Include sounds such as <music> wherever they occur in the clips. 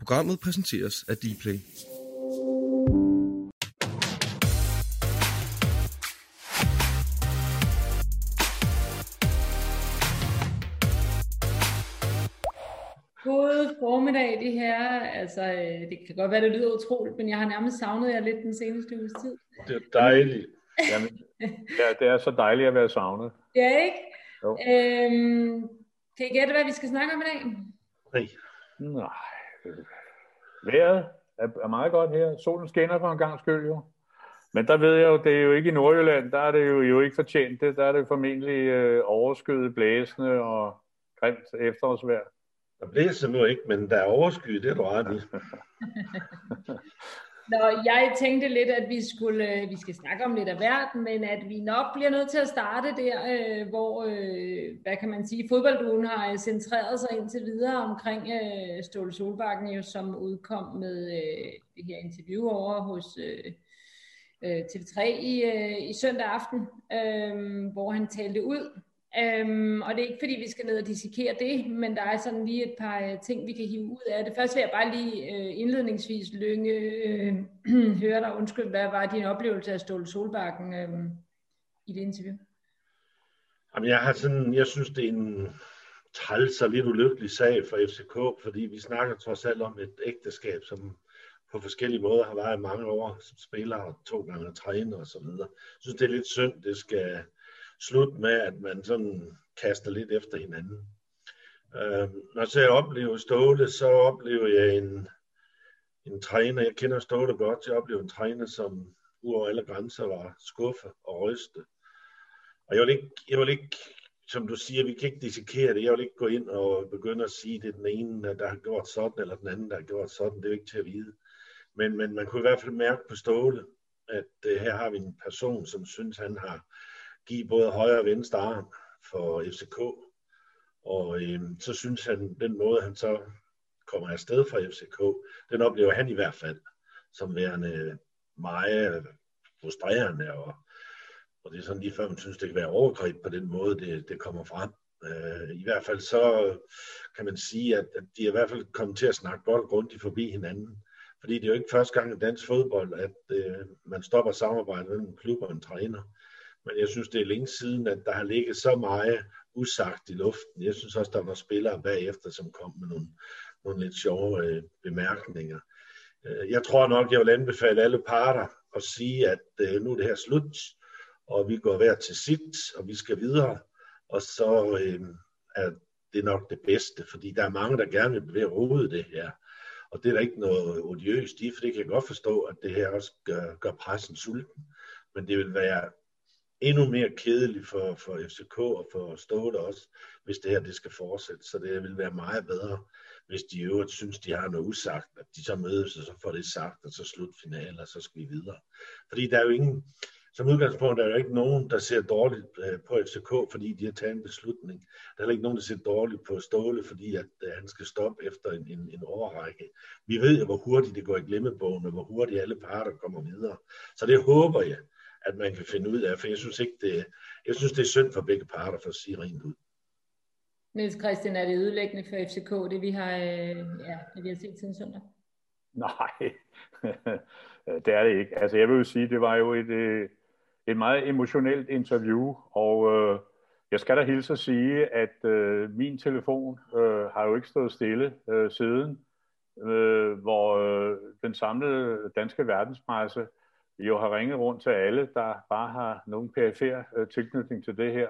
Programmet præsenteres af Dplay. God formiddag, det her. Altså, øh, det kan godt være, det lyder utroligt, men jeg har nærmest savnet jer lidt den seneste uges tid. Det er dejligt. Jamen, ja, det er så dejligt at være savnet. Ja, ikke? Jo. Øhm, kan I gætte, hvad vi skal snakke om i dag? Nej. Nej. Øh, Vejret er, er meget godt her. Solen skinner for en gang skyld jo. Men der ved jeg jo, det er jo ikke i Nordjylland, der er det jo, jo ikke fortjent det. Der er det formentlig øh, overskyet, blæsende og grimt efterårsvejr. Der blæser nu ikke, men der er oversky, det er du ret i. <laughs> Nå, jeg tænkte lidt, at vi skulle, øh, vi skal snakke om lidt af hvert, men at vi nok bliver nødt til at starte der, øh, hvor, øh, hvad kan man sige, fodboldugen har øh, centreret sig indtil videre omkring øh, Ståle Solbakken, jo, som udkom med øh, det her interview over hos øh, øh, TV3 i, øh, i søndag aften, øh, hvor han talte ud. Øhm, og det er ikke fordi, vi skal ned og dissekere det, men der er sådan lige et par øh, ting, vi kan hive ud af det. Først vil jeg bare lige øh, indledningsvis lynge, øh, <clears throat> høre dig, undskyld, hvad var din oplevelse af Ståle Solbakken øh, i det interview? Jamen, jeg, har sådan, jeg synes, det er en træls og lidt ulykkelig sag for FCK, fordi vi snakker trods alt om et ægteskab, som på forskellige måder har været i mange år som spiller og to gange træner og så videre. Jeg synes, det er lidt synd, det skal slut med, at man sådan kaster lidt efter hinanden. Øh, når så jeg oplever Ståle, så oplever jeg en, en træner, jeg kender Ståle godt, jeg oplever en træner, som udover alle grænser var skuffe og ryste. Og jeg vil ikke, jeg vil ikke som du siger, vi kan ikke dissekere det. Jeg vil ikke gå ind og begynde at sige, at det er den ene, der har gjort sådan, eller den anden, der har gjort sådan. Det er jo ikke til at vide. Men, men man kunne i hvert fald mærke på Ståle, at uh, her har vi en person, som synes, han har give både højre og venstre arm for FCK. Og øh, så synes han, den måde, han så kommer afsted fra FCK, den oplever han i hvert fald som værende meget frustrerende. Og, og det er sådan lige før, man synes, det kan være overgreb på den måde, det, det kommer frem. Øh, I hvert fald så kan man sige, at, at de er i hvert fald kommet til at snakke bold grundigt forbi hinanden. Fordi det er jo ikke første gang i dansk fodbold, at øh, man stopper samarbejdet mellem en klub og en træner. Men jeg synes, det er længe siden, at der har ligget så meget usagt i luften. Jeg synes også, der var spillere bagefter, som kom med nogle, nogle lidt sjove øh, bemærkninger. Øh, jeg tror nok, jeg vil anbefale alle parter at sige, at øh, nu er det her slut, og vi går hver til sit, og vi skal videre. Og så øh, er det nok det bedste, fordi der er mange, der gerne vil bevæge rode det her. Og det er der ikke noget odiøst i, for det kan jeg godt forstå, at det her også gør, gør pressen sulten. Men det vil være endnu mere kedeligt for, for FCK og for Ståle også, hvis det her det skal fortsætte. Så det vil være meget bedre, hvis de i øvrigt synes, de har noget usagt, at de så mødes, og så får det sagt, og så slut finale, og så skal vi videre. Fordi der er jo ingen, som udgangspunkt er der jo ikke nogen, der ser dårligt øh, på FCK, fordi de har taget en beslutning. Der er ikke nogen, der ser dårligt på Ståle, fordi at, at han skal stoppe efter en, en, en overrække. Vi ved jo, hvor hurtigt det går i glemmebogen, og hvor hurtigt alle parter kommer videre. Så det håber jeg, at man kan finde ud af, for jeg synes ikke, det, jeg synes, det er synd for begge parter, for at sige rent ud. Niels Christian, er det ødelæggende for FCK, det vi har, øh, ja, det vi har set siden søndag? Nej, <laughs> det er det ikke. Altså jeg vil jo sige, det var jo et, øh, et meget emotionelt interview, og øh, jeg skal da hilse at sige, at øh, min telefon øh, har jo ikke stået stille øh, siden, øh, hvor øh, den samlede danske verdenspresse jo har ringet rundt til alle, der bare har nogen perifær øh, tilknytning til det her,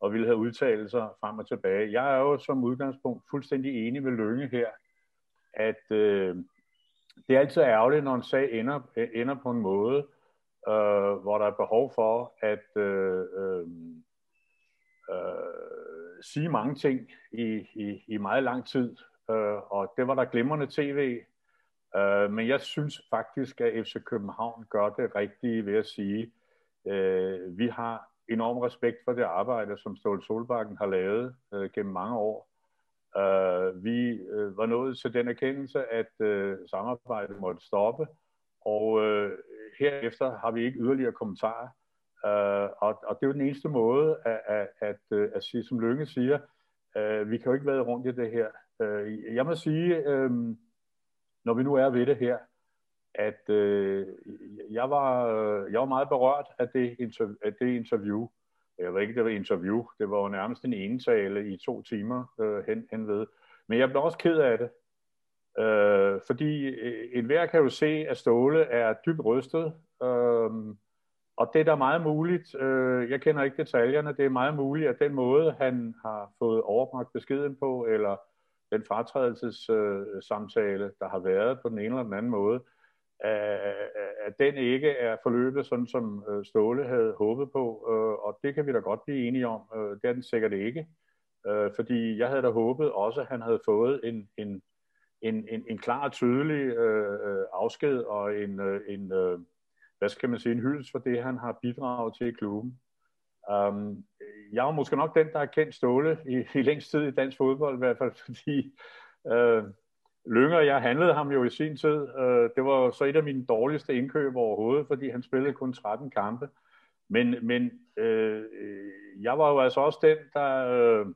og vil have udtalelser frem og tilbage. Jeg er jo som udgangspunkt fuldstændig enig med Lønge her, at øh, det er altid ærgerligt, når en sag ender, øh, ender på en måde, øh, hvor der er behov for at øh, øh, øh, sige mange ting i, i, i meget lang tid. Øh, og det var der glimrende tv Øh, men jeg synes faktisk, at FC København gør det rigtige ved at sige, øh, vi har enorm respekt for det arbejde, som Ståle Solbakken har lavet øh, gennem mange år. Øh, vi øh, var nået til den erkendelse, at øh, samarbejdet måtte stoppe, og øh, herefter har vi ikke yderligere kommentarer. Øh, og, og det er jo den eneste måde at, at, at, at, at sige, som Lønge siger, øh, vi kan jo ikke være rundt i det her. Øh, jeg må sige, Øh, når vi nu er ved det her, at øh, jeg, var, øh, jeg var meget berørt af det, interv- af det interview. Jeg ved ikke, det var interview. Det var jo nærmest en enetale i to timer øh, hen, hen ved. Men jeg blev også ked af det. Øh, fordi øh, enhver kan jo se, at Ståle er dybt rystet. Øh, og det er da meget muligt, øh, jeg kender ikke detaljerne, det er meget muligt, at den måde, han har fået overbragt beskeden på, eller den fratrædelsessamtale, øh, der har været på den ene eller den anden måde, at den ikke er forløbet sådan, som øh, Ståle havde håbet på, øh, og det kan vi da godt blive enige om. Øh, det er den sikkert ikke, øh, fordi jeg havde da håbet også, at han havde fået en, en, en, en, en klar og tydelig øh, øh, afsked og en, en hvad skal man sige, en hyldest for det, han har bidraget til i klubben. Um, jeg er måske nok den, der har kendt Ståle i, i længst tid i dansk fodbold, i hvert fald <laughs> fordi øh, Lynger, jeg handlede ham jo i sin tid. Øh, det var så et af mine dårligste indkøb overhovedet, fordi han spillede kun 13 kampe. Men, men øh, øh, jeg var jo altså også den, der øh,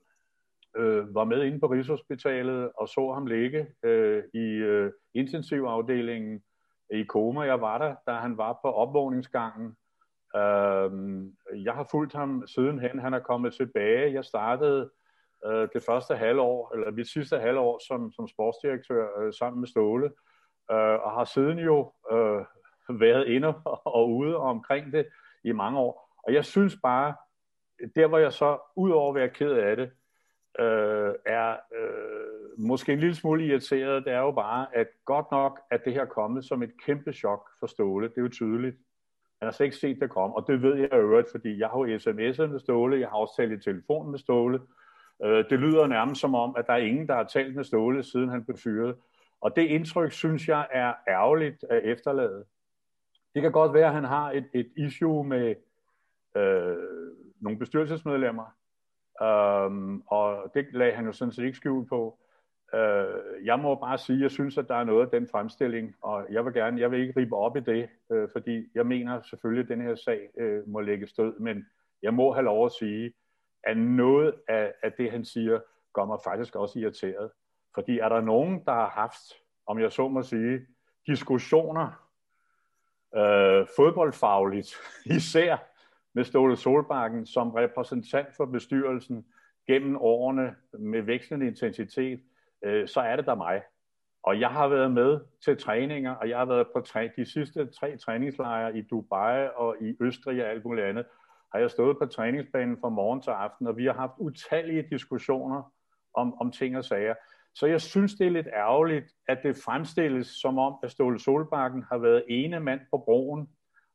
øh, var med inde på Rigshospitalet og så ham ligge øh, i øh, intensivafdelingen i koma. Jeg var der, da han var på opvågningsgangen. Øhm, jeg har fulgt ham sidenhen. Han er kommet tilbage. Jeg startede øh, det første halvår, eller mit sidste halvår som, som sportsdirektør øh, sammen med Ståle, øh, og har siden jo øh, været inde og ude og omkring det i mange år. Og jeg synes bare, der hvor jeg så, udover at være ked af det, øh, er øh, måske en lille smule irriteret, det er jo bare, at godt nok, at det her kommet som et kæmpe chok for Ståle. Det er jo tydeligt. Han har slet ikke set det komme, og det ved jeg øvrigt, fordi jeg har jo sms'er med Ståle, jeg har også talt i telefonen med Ståle. Øh, det lyder nærmest som om, at der er ingen, der har talt med Ståle, siden han blev fyret. Og det indtryk, synes jeg, er ærgerligt at efterlade. Det kan godt være, at han har et, et issue med øh, nogle bestyrelsesmedlemmer, Um, og det lagde han jo sådan set ikke skjul på. Øh, jeg må bare sige, at jeg synes, at der er noget af den fremstilling, og jeg vil gerne, jeg vil ikke ribe op i det, øh, fordi jeg mener selvfølgelig, at den her sag øh, må lægge stød, men jeg må have lov at sige, at noget af, af det, han siger, gør mig faktisk også irriteret. Fordi er der nogen, der har haft, om jeg så må sige, diskussioner øh, fodboldfagligt, <laughs> især med Ståle Solbakken som repræsentant for bestyrelsen gennem årene med vekslende intensitet, øh, så er det der mig. Og jeg har været med til træninger, og jeg har været på træ- de sidste tre træningslejre i Dubai og i Østrig og alt muligt andet, har jeg stået på træningsbanen fra morgen til aften, og vi har haft utallige diskussioner om, om ting og sager. Så jeg synes, det er lidt ærgerligt, at det fremstilles som om, at Ståle Solbakken har været ene mand på broen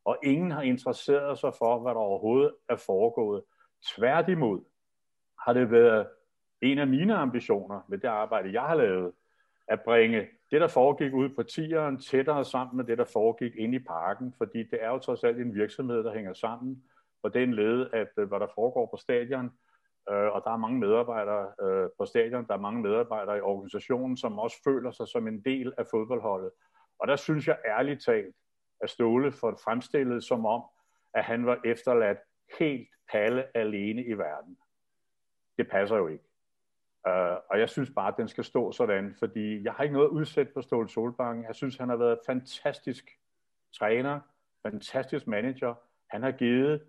og ingen har interesseret sig for, hvad der overhovedet er foregået. Tværtimod har det været en af mine ambitioner med det arbejde, jeg har lavet, at bringe det, der foregik ude på tieren, tættere sammen med det, der foregik inde i parken, fordi det er jo trods alt en virksomhed, der hænger sammen på den led, at øh, hvad der foregår på stadion, øh, og der er mange medarbejdere øh, på stadion, der er mange medarbejdere i organisationen, som også føler sig som en del af fodboldholdet. Og der synes jeg ærligt talt, at Ståle for fremstillet som om, at han var efterladt helt palle alene i verden. Det passer jo ikke. Uh, og jeg synes bare, at den skal stå sådan, fordi jeg har ikke noget udsæt på Ståle Solbakken. Jeg synes, han har været fantastisk træner, fantastisk manager. Han har givet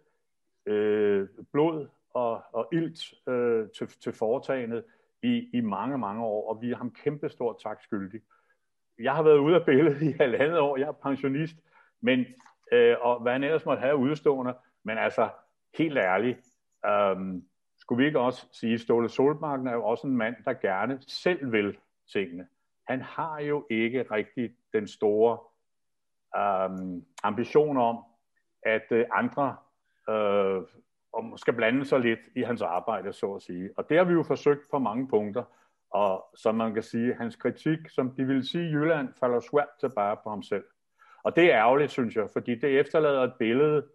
øh, blod og, og ilt øh, til, til foretagendet i, i mange, mange år, og vi er ham kæmpe stor tak skyldig. Jeg har været ude af billedet i halvandet år. Jeg er pensionist. Men, øh, og hvad han ellers måtte have udstående, men altså, helt ærligt, øh, skulle vi ikke også sige, at Ståle Solmarken er jo også en mand, der gerne selv vil tingene. Han har jo ikke rigtig den store øhm, ambition om, at øh, andre øh, om skal blande sig lidt i hans arbejde, så at sige. Og det har vi jo forsøgt på mange punkter, og som man kan sige, hans kritik, som de vil sige i Jylland, falder svært tilbage på ham selv. Og det er ærgerligt, synes jeg, fordi det efterlader et billede,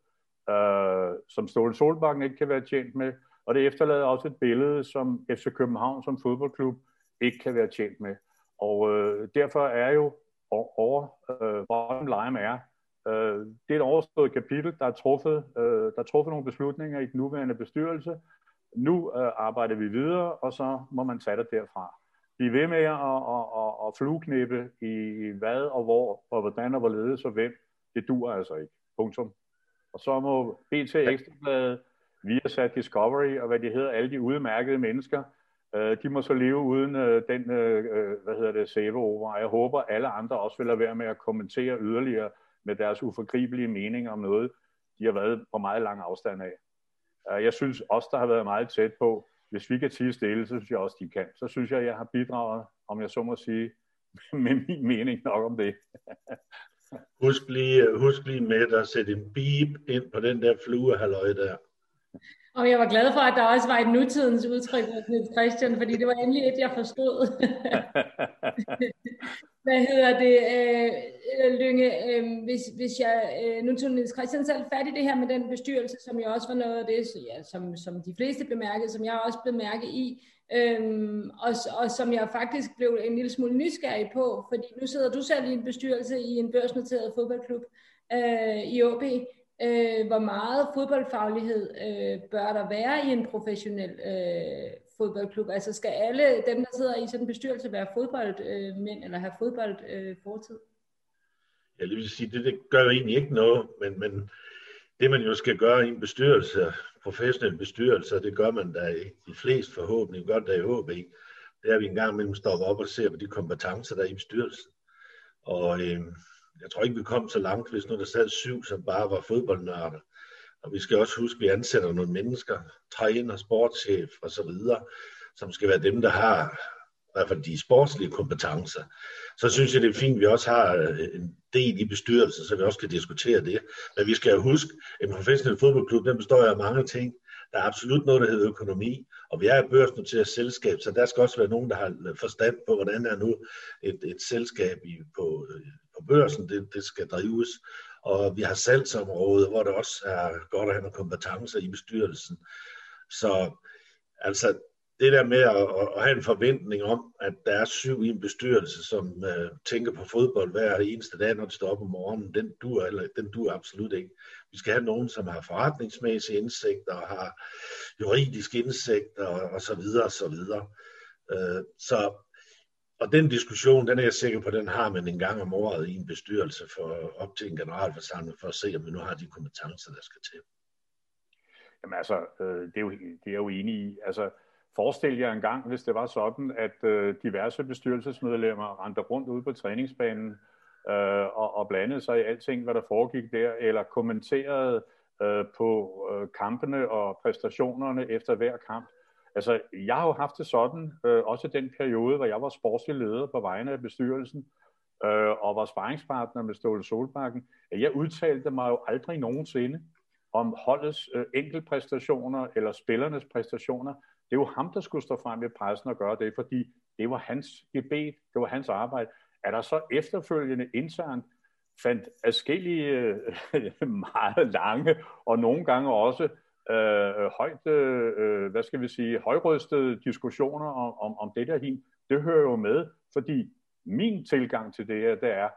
øh, som Ståle Solbakken ikke kan være tjent med, og det efterlader også et billede, som FC København som fodboldklub ikke kan være tjent med. Og øh, derfor er jo over, øh, bottom line er, øh, det er et overstået kapitel, der er, truffet, øh, der er truffet nogle beslutninger i den nuværende bestyrelse. Nu øh, arbejder vi videre, og så må man tage det derfra. blive ved med at, at, at, at flueknippe i hvad og hvor, og hvordan og hvorledes og hvem, det dur altså ikke. Punktum. Og så må BT Ekstrabladet, Viasat Discovery og hvad de hedder, alle de udmærkede mennesker, øh, de må så leve uden øh, den, øh, øh hvad hedder det, save over. Jeg håber, alle andre også vil lade være med at kommentere yderligere med deres uforgribelige mening om noget, de har været på meget lang afstand af. Øh, jeg synes også, der har været meget tæt på, hvis vi kan tige stille, så synes jeg også, de kan. Så synes jeg, jeg har bidraget, om jeg så må sige, <laughs> med min mening nok om det. husk, lige, øh, husk lige med at sætte en beep ind på den der fluehalløj der. Og jeg var glad for, at der også var et nutidens udtryk hos Niels Christian, fordi det var endelig et, jeg forstod. <laughs> Hvad hedder det, øh, Lynge? Øh, hvis, hvis jeg, øh, nu tog Niels Christian selv fat i det her med den bestyrelse, som jeg også var noget af det, ja, som, som de fleste bemærkede, som jeg også blev mærke i, Øhm, og, og som jeg faktisk blev en lille smule nysgerrig på, fordi nu sidder du selv i en bestyrelse i en børsnoteret fodboldklub øh, i OB. Øh, hvor meget fodboldfaglighed øh, bør der være i en professionel øh, fodboldklub? Altså skal alle dem, der sidder i sådan en bestyrelse, være fodboldmænd øh, eller have fodbold Øh, jeg vil sige, det, det gør jo egentlig ikke noget, men, men det man jo skal gøre i en bestyrelse, professionel bestyrelse, det gør man da i de fleste forhåbentlig, godt der i HB, det er, at vi en gang imellem stopper op og ser på de kompetencer, der er i bestyrelsen. Og øh, jeg tror ikke, vi kom så langt, hvis nu der sad syv, som bare var fodboldnørder. Og vi skal også huske, at vi ansætter nogle mennesker, træner, sportschef og så videre, som skal være dem, der har i hvert fald de sportslige kompetencer. Så synes jeg, det er fint, at vi også har øh, en del i bestyrelsen, så vi også kan diskutere det. Men vi skal jo huske, at en professionel fodboldklub, den består af mange ting. Der er absolut noget, der hedder økonomi, og vi er et børsnoteret selskab, så der skal også være nogen, der har øh, forstand på, hvordan er nu et, et selskab i, på, øh, på børsen, det, det skal drives. Og vi har salgsområdet, hvor der også er godt at have nogle kompetencer i bestyrelsen. Så altså, det der med at, at have en forventning om, at der er syv i en bestyrelse, som uh, tænker på fodbold hver eneste dag, når de står op om morgenen, den dur, eller, den dur absolut ikke. Vi skal have nogen, som har forretningsmæssige indsigter, og har juridisk indsigt, og, og så videre, og så videre. Uh, så og den diskussion, den er jeg sikker på, den har man en gang om året i en bestyrelse for op til en generalforsamling, for at se, om vi nu har de kompetencer, der skal til. Jamen altså, øh, det, er jo, det er jeg jo enig i. Altså, forestil jer en gang, hvis det var sådan, at øh, diverse bestyrelsesmedlemmer rendte rundt ude på træningsbanen øh, og, og blandede sig i alting, hvad der foregik der, eller kommenterede øh, på øh, kampene og præstationerne efter hver kamp. Altså, jeg har jo haft det sådan, øh, også den periode, hvor jeg var sportslig leder på vegne af bestyrelsen, øh, og var sparringspartner med Ståle Solbakken, at jeg udtalte mig jo aldrig nogensinde om holdets øh, enkeltpræstationer eller spillernes præstationer. Det er jo ham, der skulle stå frem i pressen og gøre det, fordi det var hans gebet, det var hans arbejde. Er der så efterfølgende internt fandt afskillige øh, <laughs> meget lange og nogle gange også øh, højt, øh, hvad skal vi sige, højrystede diskussioner om, om, om det der hin, det hører jo med, fordi min tilgang til det her, det er,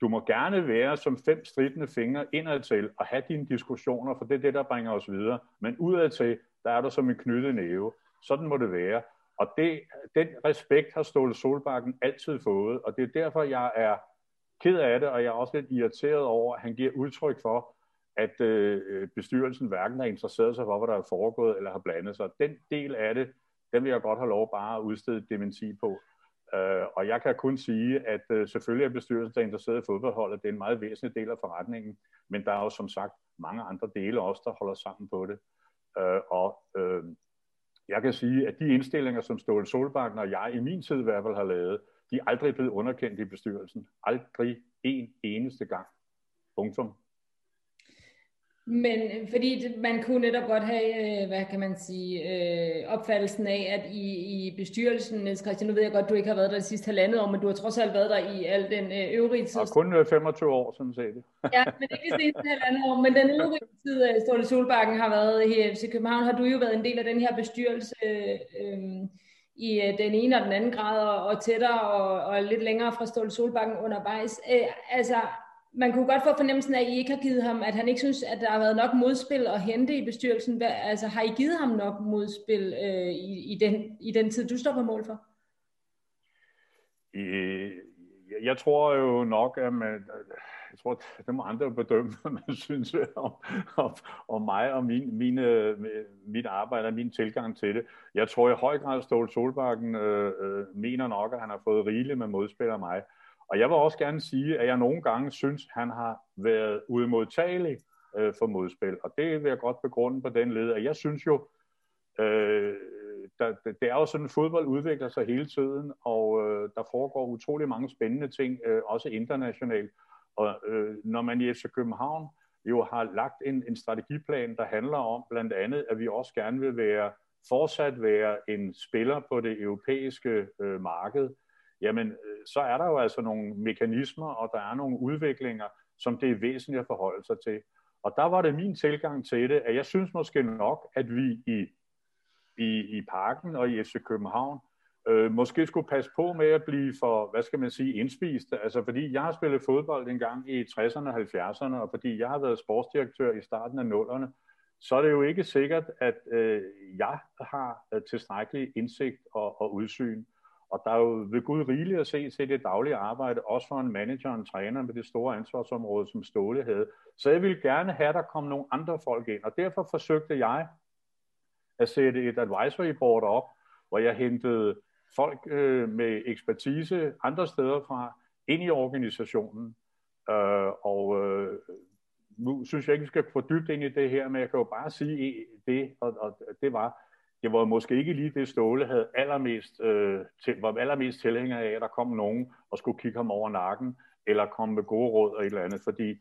du må gerne være som fem stridende fingre indadtil og have dine diskussioner, for det er det, der bringer os videre. Men udadtil, der er du som en knyttet næve. Sådan må det være. Og det, den respekt har Ståle Solbakken altid fået, og det er derfor, jeg er ked af det, og jeg er også lidt irriteret over, at han giver udtryk for, at øh, bestyrelsen hverken har interesseret sig for, hvad der er foregået, eller har blandet sig. Den del af det, den vil jeg godt have lov bare at udstede dementi på. Øh, og jeg kan kun sige, at øh, selvfølgelig er bestyrelsen, der er interesseret i fodboldholdet, det er en meget væsentlig del af forretningen, men der er jo som sagt mange andre dele også, der holder sammen på det. Øh, og øh, jeg kan sige, at de indstillinger, som Ståle Solbakken og jeg i min tid i hvert fald har lavet, de er aldrig blevet underkendt i bestyrelsen. Aldrig en eneste gang. Punktum. Men øh, fordi man kunne netop godt have, øh, hvad kan man sige, øh, opfattelsen af, at i, i bestyrelsen, Niels Christian, nu ved jeg godt, du ikke har været der de sidste halvandet år, men du har trods alt været der i al den øvrige tid. Og kun 25 år, som sagde det. ja, men ikke de sidste halvandet år, men den øvrige tid, Ståle Solbakken har været i FC København, har du jo været en del af den her bestyrelse øh, i den ene og den anden grad, og, og tættere og, og lidt længere fra Ståle Solbakken undervejs. Øh, altså, man kunne godt få fornemmelsen af, at I ikke har givet ham, at han ikke synes, at der har været nok modspil at hente i bestyrelsen. Altså har I givet ham nok modspil øh, i, i, den, i den tid, du står på mål for? jeg tror jo nok, at man, jeg tror, det må andre bedømme, <laughs> hvad man synes om, om, om mig og min, mine, mit arbejde og min tilgang til det. Jeg tror i høj grad, at Ståle Solbakken øh, øh, mener nok, at han har fået rigeligt med modspil af mig. Og jeg vil også gerne sige, at jeg nogle gange synes, han har været udmodtagelig øh, for modspil. Og det vil jeg godt begrunde på den led, at jeg synes jo, øh, der, det er jo sådan, at fodbold udvikler sig hele tiden, og øh, der foregår utrolig mange spændende ting, øh, også internationalt. Og øh, når man i FC København jo har lagt en, en strategiplan, der handler om blandt andet, at vi også gerne vil være fortsat være en spiller på det europæiske øh, marked, jamen øh, så er der jo altså nogle mekanismer, og der er nogle udviklinger, som det er væsentligt at forholde sig til. Og der var det min tilgang til det, at jeg synes måske nok, at vi i, i, i parken og i FC København øh, måske skulle passe på med at blive for, hvad skal man sige, indspist. Altså fordi jeg har spillet fodbold en gang i 60'erne og 70'erne, og fordi jeg har været sportsdirektør i starten af 0'erne, så er det jo ikke sikkert, at øh, jeg har øh, tilstrækkelig indsigt og, og udsyn. Og der er jo ved Gud rigeligt at se til det daglige arbejde, også for en manager og en træner med det store ansvarsområde, som Ståle havde. Så jeg ville gerne have, at der kom nogle andre folk ind, og derfor forsøgte jeg at sætte et advisory board op, hvor jeg hentede folk øh, med ekspertise andre steder fra ind i organisationen. Øh, og øh, nu synes jeg ikke, vi skal få dybt ind i det her, men jeg kan jo bare sige det, og, og det var, det var måske ikke lige det, Ståle havde allermest, øh, til, var allermest tilhænger af, at der kom nogen og skulle kigge ham over nakken, eller komme med gode råd og et eller andet, fordi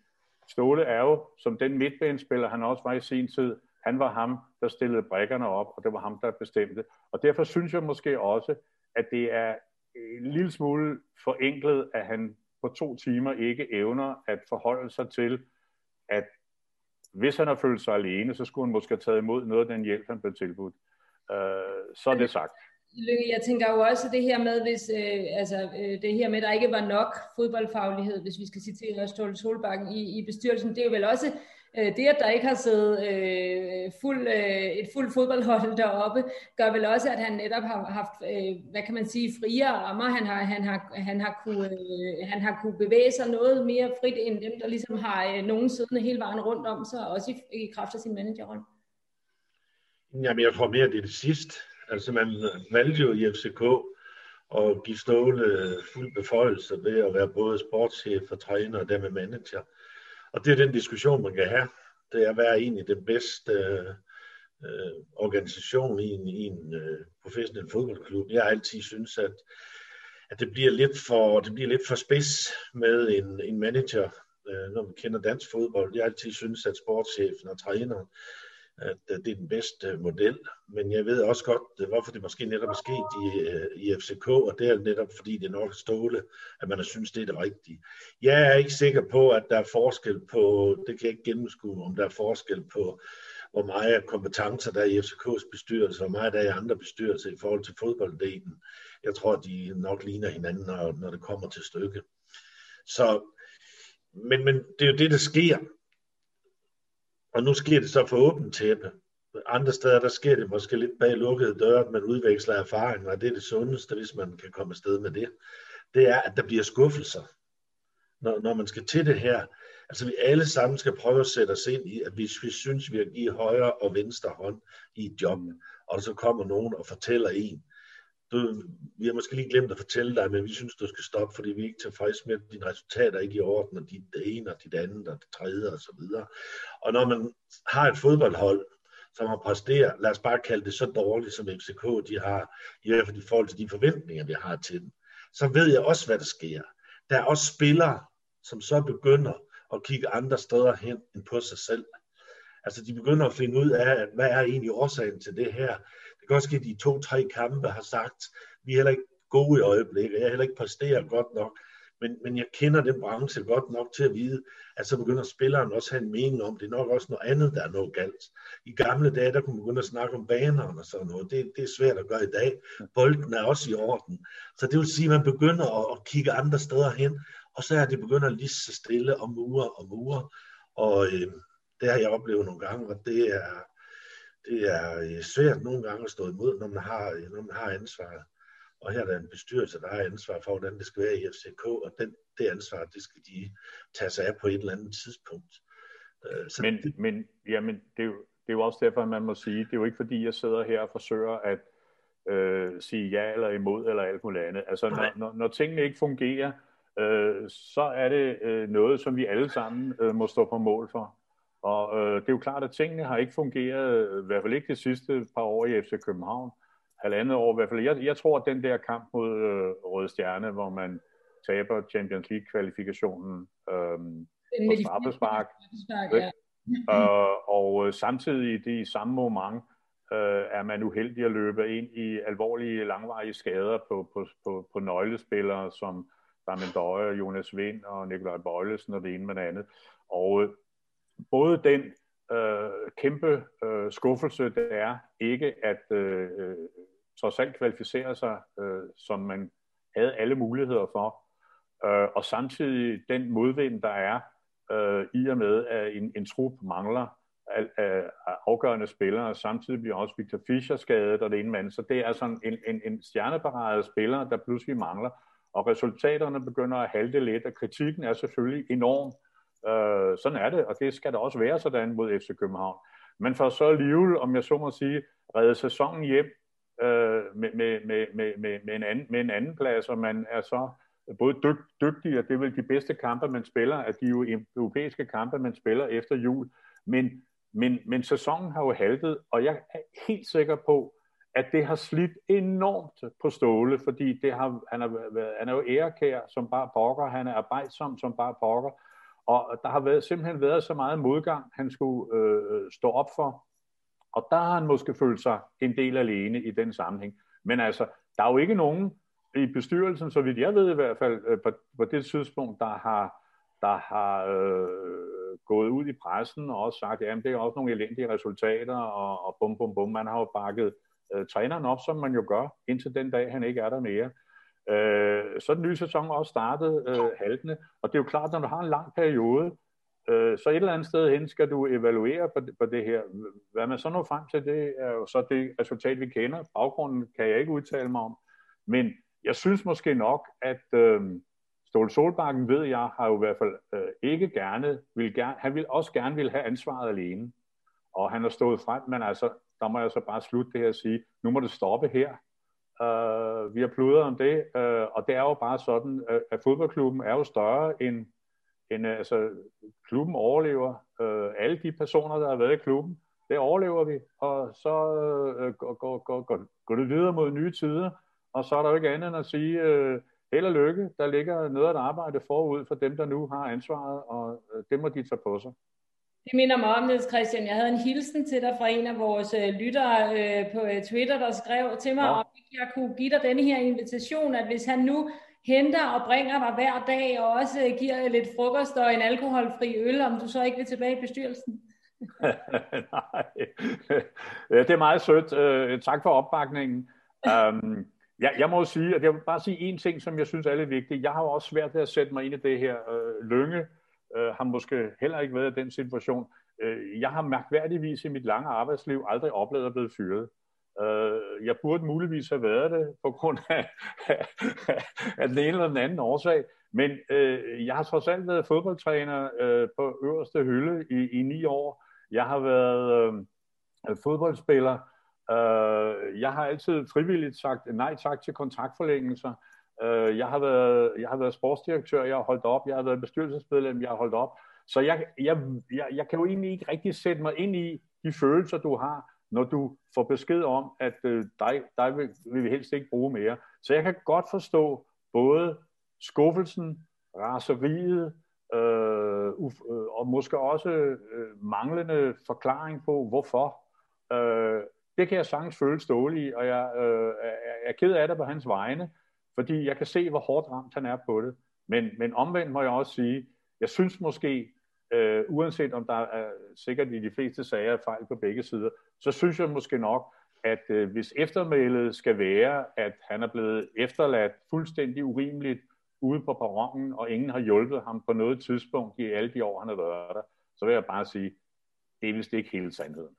Ståle er jo, som den midtbanespiller, han også var i sin tid, han var ham, der stillede brækkerne op, og det var ham, der bestemte. Og derfor synes jeg måske også, at det er en lille smule forenklet, at han på to timer ikke evner at forholde sig til, at hvis han har følt sig alene, så skulle han måske have taget imod noget af den hjælp, han blev tilbudt. Øh, så er det sagt. Jeg tænker jo også det her med, hvis, øh, altså, øh, det her med, at der ikke var nok fodboldfaglighed, hvis vi skal citere Ståle Solbakken i, i bestyrelsen, det er jo vel også Øh, det, at der ikke har siddet øh, fuld, øh, et fuldt fodboldhold deroppe, gør vel også, at han netop har haft, øh, hvad kan man sige, friere rammer. Han har, han har, han har, kunne, øh, han har kunne bevæge sig noget mere frit, end dem, der ligesom har øh, nogen siddende hele vejen rundt om sig, også i, i kraft af sin managerrolle. Jamen, jeg tror mere, det er det sidste. Altså, man valgte jo i FCK at give Ståle øh, fuld beføjelse ved at være både sportschef og træner og dermed manager. Og det er den diskussion, man kan have. Det er, hvad er egentlig den bedste øh, øh organisation i en, i en øh, professionel fodboldklub. Jeg har altid synes, at, at det bliver lidt for, det bliver lidt for spids med en, en manager, øh, når man kender dansk fodbold. Jeg har altid synes, at sportschefen og træneren at øh, det er den bedste øh, model. Men jeg ved også godt, øh, hvorfor det måske netop er sket i, i FCK, og det er netop fordi det er nok ståle, at man har synes, det er det rigtige. Jeg er ikke sikker på, at der er forskel på, det kan jeg ikke gennemskue, om der er forskel på, hvor meget kompetencer der er i FCK's bestyrelse, og meget der er i andre bestyrelser i forhold til fodbolddelen. Jeg tror, de nok ligner hinanden, når, når det kommer til stykke. Så, men, men det er jo det, der sker. Og nu sker det så for åbent tæppe. Andre steder, der sker det måske lidt bag lukkede døre, at man udveksler erfaringer, og det er det sundeste, hvis man kan komme afsted med det. Det er, at der bliver skuffelser, når, når man skal til det her. Altså vi alle sammen skal prøve at sætte os ind i, at hvis vi synes, vi har givet højre og venstre hånd i et job, og så kommer nogen og fortæller en, du, vi har måske lige glemt at fortælle dig, men vi synes, du skal stoppe, fordi vi er ikke tilfredse med, at dine resultater er ikke i orden, og dit ene og dit andet og det tredje og så videre. Og når man har et fodboldhold, som har præsteret, lad os bare kalde det så dårligt, som FCK de har, i hvert fald i forhold til de forventninger, vi har til dem, så ved jeg også, hvad der sker. Der er også spillere, som så begynder at kigge andre steder hen end på sig selv. Altså de begynder at finde ud af, hvad er egentlig årsagen til det her kan også ske, at de to-tre kampe har sagt, vi er heller ikke gode i øjeblikket, jeg er heller ikke præsteret godt nok, men, men jeg kender den branche godt nok til at vide, at så begynder spilleren også at have en mening om, det er nok også noget andet, der er noget galt. I gamle dage, der kunne man begynde at snakke om banerne og sådan noget. Det, det er svært at gøre i dag. Bolden er også i orden. Så det vil sige, at man begynder at, at kigge andre steder hen, og så er det begynder at lige så stille og mure og mure. Og øh, det har jeg oplevet nogle gange, og det er, det er svært nogle gange at stå imod, når man har, når man har ansvaret. Og her er der en bestyrelse, der har ansvar for, hvordan det skal være i FCK, og den, det ansvar, det skal de tage sig af på et eller andet tidspunkt. Øh, så men, det, men, jamen, det, er jo, det er jo også derfor, man må sige, det er jo ikke fordi, jeg sidder her og forsøger at øh, sige ja eller imod eller alt muligt andet. Altså, når, når, når tingene ikke fungerer, øh, så er det øh, noget, som vi alle sammen øh, må stå på mål for. Og øh, det er jo klart, at tingene har ikke fungeret, øh, i hvert fald ikke de sidste par år i FC København. Halvandet år i hvert fald. Jeg, jeg tror, at den der kamp mod øh, Røde Stjerne, hvor man taber Champions League-kvalifikationen øh, på straffespark, ja. <laughs> øh, og øh, samtidig i det samme moment øh, er man uheldig at løbe ind i alvorlige, langvarige skader på, på, på, på nøglespillere, som Simon Døje, Jonas Vind og Nikolaj Bøjlesen og det ene med det andet. Og øh, både den øh, kæmpe øh, skuffelse, det er ikke at øh, øh, trods alt kvalificere sig, øh, som man havde alle muligheder for, øh, og samtidig den modvind, der er øh, i og med, at en, en trup mangler af, af, øh, afgørende spillere, og samtidig bliver også Victor Fischer skadet, og det ene mand. Så det er sådan en, en, en stjerneparade spiller, der pludselig mangler, og resultaterne begynder at halte lidt, og kritikken er selvfølgelig enorm. Øh, sådan er det, og det skal der også være sådan mod FC København. Men for så alligevel, om jeg så må sige, redde sæsonen hjem øh, med, med, med, med, med, med, en anden, med en anden plads, og man er så både dyg, dygtig, og det er vel de bedste kampe, man spiller, at de jo europæiske kampe, man spiller efter jul. Men, men, men sæsonen har jo haltet, og jeg er helt sikker på, at det har slidt enormt på Ståle, fordi det har, han, har været, han er jo ærekær som bare pokker, han er arbejdsom som bare pokker, og der har været, simpelthen været så meget modgang, han skulle øh, stå op for, og der har han måske følt sig en del alene i den sammenhæng. Men altså, der er jo ikke nogen i bestyrelsen, så vidt jeg ved i hvert fald, øh, på, på det tidspunkt, der har, der har øh, gået ud i pressen og også sagt, at det er også nogle elendige resultater, og, og bum, bum, bum. Man har jo bakket øh, træneren op, som man jo gør, indtil den dag, han ikke er der mere. Øh, så den nye sæson også startet øh, haltende, og det er jo klart, når du har en lang periode, øh, så et eller andet sted hen skal du evaluere på, på det her. Hvad man så når frem til, det er jo så det resultat, vi kender. Baggrunden kan jeg ikke udtale mig om, men jeg synes måske nok, at øh, Ståle Solbakken ved jeg, har jo i hvert fald øh, ikke gerne, vil gerne, han vil også gerne vil have ansvaret alene. Og han har stået frem, men altså, der må jeg så bare slutte det her og sige, nu må det stoppe her. Uh, vi har pludret om det, uh, og det er jo bare sådan, uh, at fodboldklubben er jo større end, end uh, altså, klubben overlever. Uh, alle de personer, der har været i klubben, det overlever vi, og så uh, går, går, går, går, går det videre mod nye tider, og så er der jo ikke andet end at sige, uh, held og lykke, der ligger noget af et arbejde forud for dem, der nu har ansvaret, og uh, det må de tage på sig. Det minder mig om, Niels Christian. Jeg havde en hilsen til dig fra en af vores øh, lyttere øh, på øh, Twitter, der skrev til mig, ja. om jeg kunne give dig denne her invitation, at hvis han nu henter og bringer dig hver dag, og også øh, giver lidt frokost og en alkoholfri øl, om du så ikke vil tilbage i bestyrelsen? <laughs> Nej, det er meget sødt. Tak for opbakningen. Um, jeg, jeg må sige, at jeg vil bare sige en ting, som jeg synes er lidt vigtigt. Jeg har jo også svært ved at sætte mig ind i det her uh, Lønge øh, har måske heller ikke været i den situation. Øh, jeg har mærkværdigvis i mit lange arbejdsliv aldrig oplevet at blive fyret. Øh, jeg burde muligvis have været det på grund af, af den ene eller den anden årsag. Men øh, jeg har trods alt været fodboldtræner øh, på øverste hylde i, i ni år. Jeg har været øh, fodboldspiller. Øh, jeg har altid frivilligt sagt nej tak til kontraktforlængelser. Øh, jeg, har været, jeg har været sportsdirektør, jeg har holdt op, jeg har været bestyrelsesmedlem, jeg har holdt op. Så jeg, jeg, jeg, jeg kan jo egentlig ikke rigtig sætte mig ind i de følelser, du har, når du får besked om, at øh, dig, dig vil, vil vi helst ikke bruge mere. Så jeg kan godt forstå både skuffelsen, raseriet, øh, uf, øh, og måske også øh, manglende forklaring på, hvorfor. Øh, det kan jeg sagtens føle ståle i, og jeg øh, er ked af det på hans vegne, fordi jeg kan se, hvor hårdt ramt han er på det. Men, men omvendt må jeg også sige, jeg synes måske, øh, uanset om der er sikkert i de fleste sager fejl på begge sider, så synes jeg måske nok, at øh, hvis eftermælet skal være, at han er blevet efterladt fuldstændig urimeligt ude på perronen, og ingen har hjulpet ham på noget tidspunkt i alle de år, han har været der, så vil jeg bare sige, det er vist ikke hele sandheden.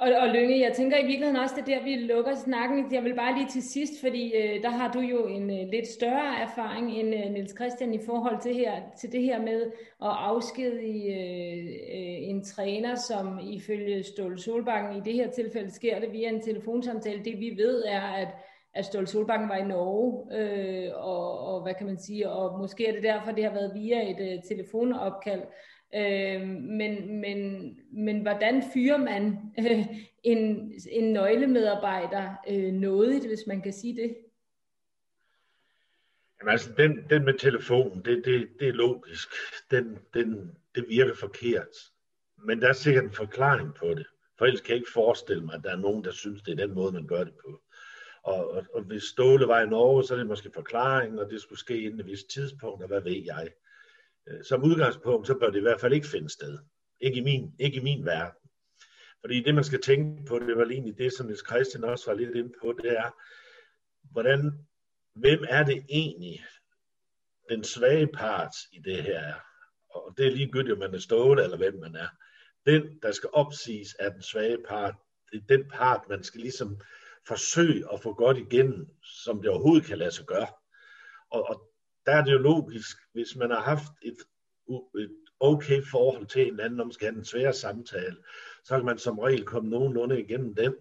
Og, og Lønge, jeg tænker i virkeligheden også, det er der, vi lukker snakken. Jeg vil bare lige til sidst, fordi øh, der har du jo en øh, lidt større erfaring end øh, Niels Christian i forhold til, her, til det her med at afskedige øh, øh, en træner, som ifølge Ståle Solbakken, i det her tilfælde sker det via en telefonsamtale. Det vi ved er, at at Ståle Solbakken var i Norge, øh, og, og hvad kan man sige, og måske er det derfor, det har været via et øh, telefonopkald. Øh, men, men, men hvordan fyrer man øh, en, en nøglemedarbejder øh, nådigt, hvis man kan sige det? Jamen altså, den, den med telefonen, det, det, det er logisk. Den, den, det virker forkert. Men der er sikkert en forklaring på det. For ellers kan jeg ikke forestille mig, at der er nogen, der synes, det er den måde, man gør det på. Og, og, og hvis Ståle var i Norge, så er det måske forklaringen, og det skulle ske inden et vist tidspunkt, og hvad ved jeg. Øh, som udgangspunkt, så bør det i hvert fald ikke finde sted. Ikke i min, ikke i min verden. Fordi det, man skal tænke på, det var egentlig det, som Niels Christian også var lidt inde på, det er, hvordan, hvem er det egentlig, den svage part i det her er? Og det er ligegyldigt, om man er stående, eller hvem man er. Den, der skal opsiges, er den svage part. Det er den part, man skal ligesom forsøge at få godt igennem, som det overhovedet kan lade sig gøre. Og, og der er det jo logisk, hvis man har haft et, et okay forhold til hinanden, når man skal have en svær samtale, så kan man som regel komme nogenlunde igennem den,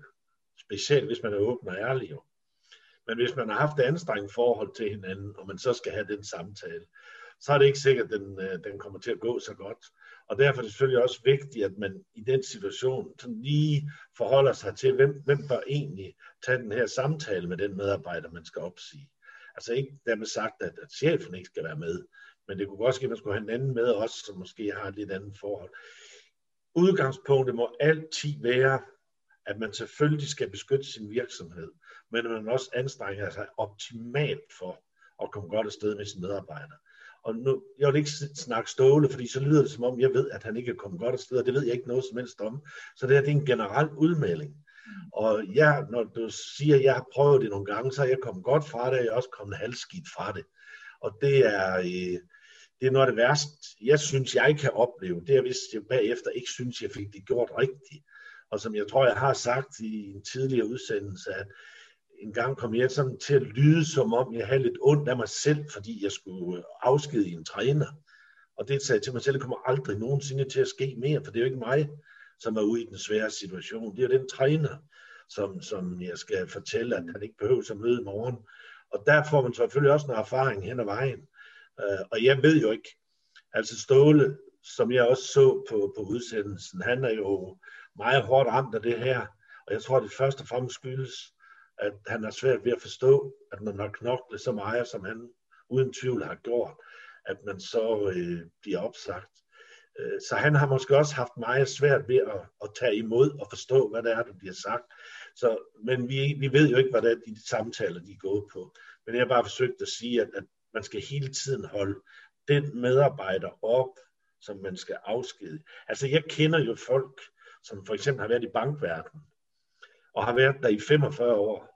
specielt hvis man er åben og ærlig. Jo. Men hvis man har haft et anstrengt forhold til hinanden, og man så skal have den samtale, så er det ikke sikkert, at den, øh, den kommer til at gå så godt. Og derfor er det selvfølgelig også vigtigt, at man i den situation sådan lige forholder sig til, hvem, hvem bør egentlig tage den her samtale med den medarbejder, man skal opsige. Altså ikke dermed sagt, at, at chefen ikke skal være med, men det kunne godt ske, at man skulle have en anden med også, som måske har et lidt andet forhold. Udgangspunktet må altid være, at man selvfølgelig skal beskytte sin virksomhed, men at man også anstrenger sig optimalt for at komme godt afsted med sine medarbejdere. Og nu, jeg vil ikke snakke Ståle, fordi så lyder det som om, jeg ved, at han ikke er kommet godt afsted, og det ved jeg ikke noget som helst om. Så det, her, det er en generel udmelding. Og ja, når du siger, at jeg har prøvet det nogle gange, så er jeg kommet godt fra det, og jeg er også kommet halvskidt fra det. Og det er, øh, det er noget af det værste, jeg synes, jeg kan opleve. Det er, hvis jeg bagefter ikke synes, jeg fik det gjort rigtigt. Og som jeg tror, jeg har sagt i en tidligere udsendelse, at en gang kom jeg sådan til at lyde, som om jeg havde lidt ondt af mig selv, fordi jeg skulle øh, afskedige en træner. Og det sagde jeg til mig selv, det kommer aldrig nogensinde til at ske mere, for det er jo ikke mig, som er ude i den svære situation. Det er den træner, som, som jeg skal fortælle, at han ikke behøver at møde i morgen. Og der får man selvfølgelig også noget erfaring hen ad vejen. Uh, og jeg ved jo ikke, altså Ståle, som jeg også så på, på udsendelsen, han er jo meget hårdt ramt af det her. Og jeg tror, det først og fremmest skyldes, at han har svært ved at forstå, at man har knoklet så meget, som han uden tvivl har gjort, at man så øh, bliver opsagt. Øh, så han har måske også haft meget svært ved at, at tage imod og forstå, hvad det er, der bliver sagt. Så, men vi, vi ved jo ikke, hvad det er, de samtaler de er gået på. Men jeg har bare forsøgt at sige, at, at man skal hele tiden holde den medarbejder op, som man skal afskede. Altså jeg kender jo folk, som for eksempel har været i bankverdenen, og har været der i 45 år,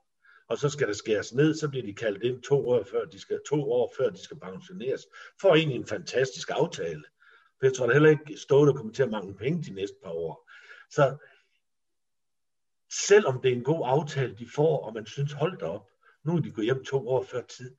og så skal der skæres ned, så bliver de kaldt ind to år før de skal, to år før de skal pensioneres, for egentlig en fantastisk aftale. For jeg tror da heller ikke, Ståle kommer til at mangle penge de næste par år. Så selvom det er en god aftale, de får, og man synes, hold da op, nu er de gået hjem to år før tid.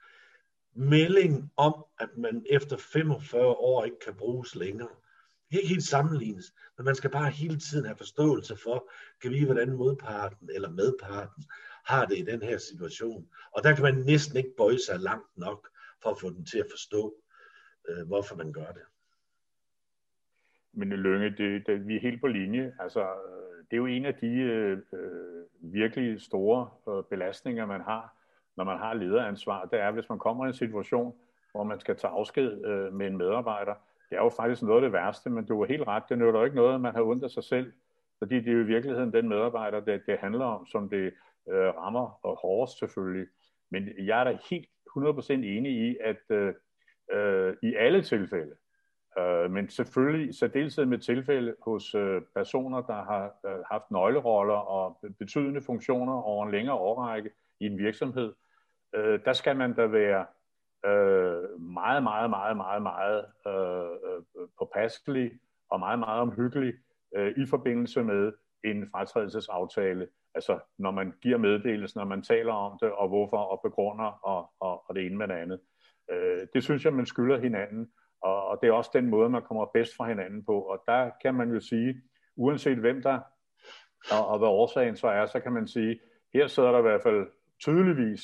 Melding om, at man efter 45 år ikke kan bruges længere. Det kan ikke helt sammenlignes, men man skal bare hele tiden have forståelse for, kan vi hvordan modparten eller medparten har det i den her situation. Og der kan man næsten ikke bøje sig langt nok for at få den til at forstå, øh, hvorfor man gør det. Men Lønge, det, det, vi er helt på linje. Altså, øh, det er jo en af de øh, virkelig store øh, belastninger, man har, når man har lederansvar. Det er, hvis man kommer i en situation, hvor man skal tage afsked øh, med en medarbejder. Det er jo faktisk noget af det værste, men du er helt ret. Det nytter jo ikke noget, at man har ondt af sig selv, fordi det er jo i virkeligheden den medarbejder, det, det handler om, som det øh, rammer og hårdest selvfølgelig. Men jeg er da helt 100% enig i, at øh, øh, i alle tilfælde, øh, men selvfølgelig særdeleshed med tilfælde hos øh, personer, der har øh, haft nøgleroller og betydende funktioner over en længere årrække i en virksomhed, øh, der skal man da være øh, meget, meget, meget, meget, meget øh, øh, påpasselig og meget, meget omhyggelig øh, i forbindelse med en fratrædelsesaftale. Altså når man giver meddelelsen, når man taler om det, og hvorfor, og begrunder, og, og, og det ene med det andet. Øh, det synes jeg, man skylder hinanden, og, og det er også den måde, man kommer bedst fra hinanden på. Og der kan man jo sige, uanset hvem der, og, og hvad årsagen så er, så kan man sige, her sidder der i hvert fald tydeligvis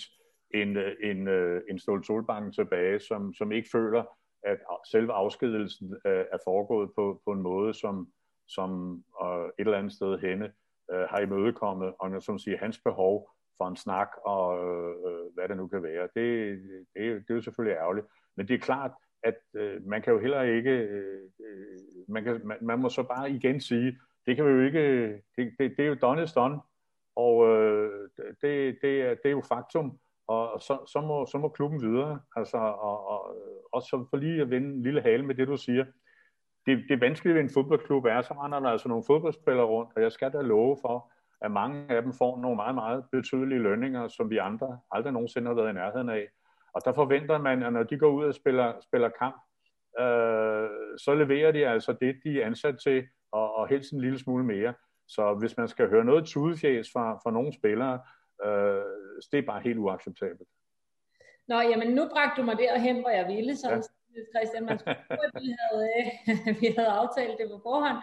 en, øh, en, øh, en Ståle Solbanken tilbage, som, som ikke føler, at selve afskedelsen øh, er foregået på, på en måde, som, som et eller andet sted henne har imødekommet, og som siger, hans behov for en snak, og øh, hvad det nu kan være. Det, det, det er jo selvfølgelig ærgerligt. Men det er klart, at øh, man kan jo heller ikke, øh, øh, man, kan, man, man må så bare igen sige, det kan vi jo ikke, det, det, det er jo done is done, og øh, det, det, er, det er jo faktum, og så, så, må, så må klubben videre, altså, og, og så for lige at vende en lille hale med det, du siger, det, det vanskelige ved en fodboldklub er, så render der altså nogle fodboldspillere rundt, og jeg skal da love for, at mange af dem får nogle meget, meget betydelige lønninger, som vi andre aldrig nogensinde har været i nærheden af. Og der forventer man, at når de går ud og spiller, spiller kamp, øh, så leverer de altså det, de er ansat til, og, og helst en lille smule mere. Så hvis man skal høre noget tudefjæs fra, fra nogle spillere, øh, det er bare helt uacceptabelt. Nå, jamen nu bragte du mig derhen, hvor jeg ville, så ja. Christian, man skulle vi havde, øh, <laughs> vi havde aftalt det på forhånd,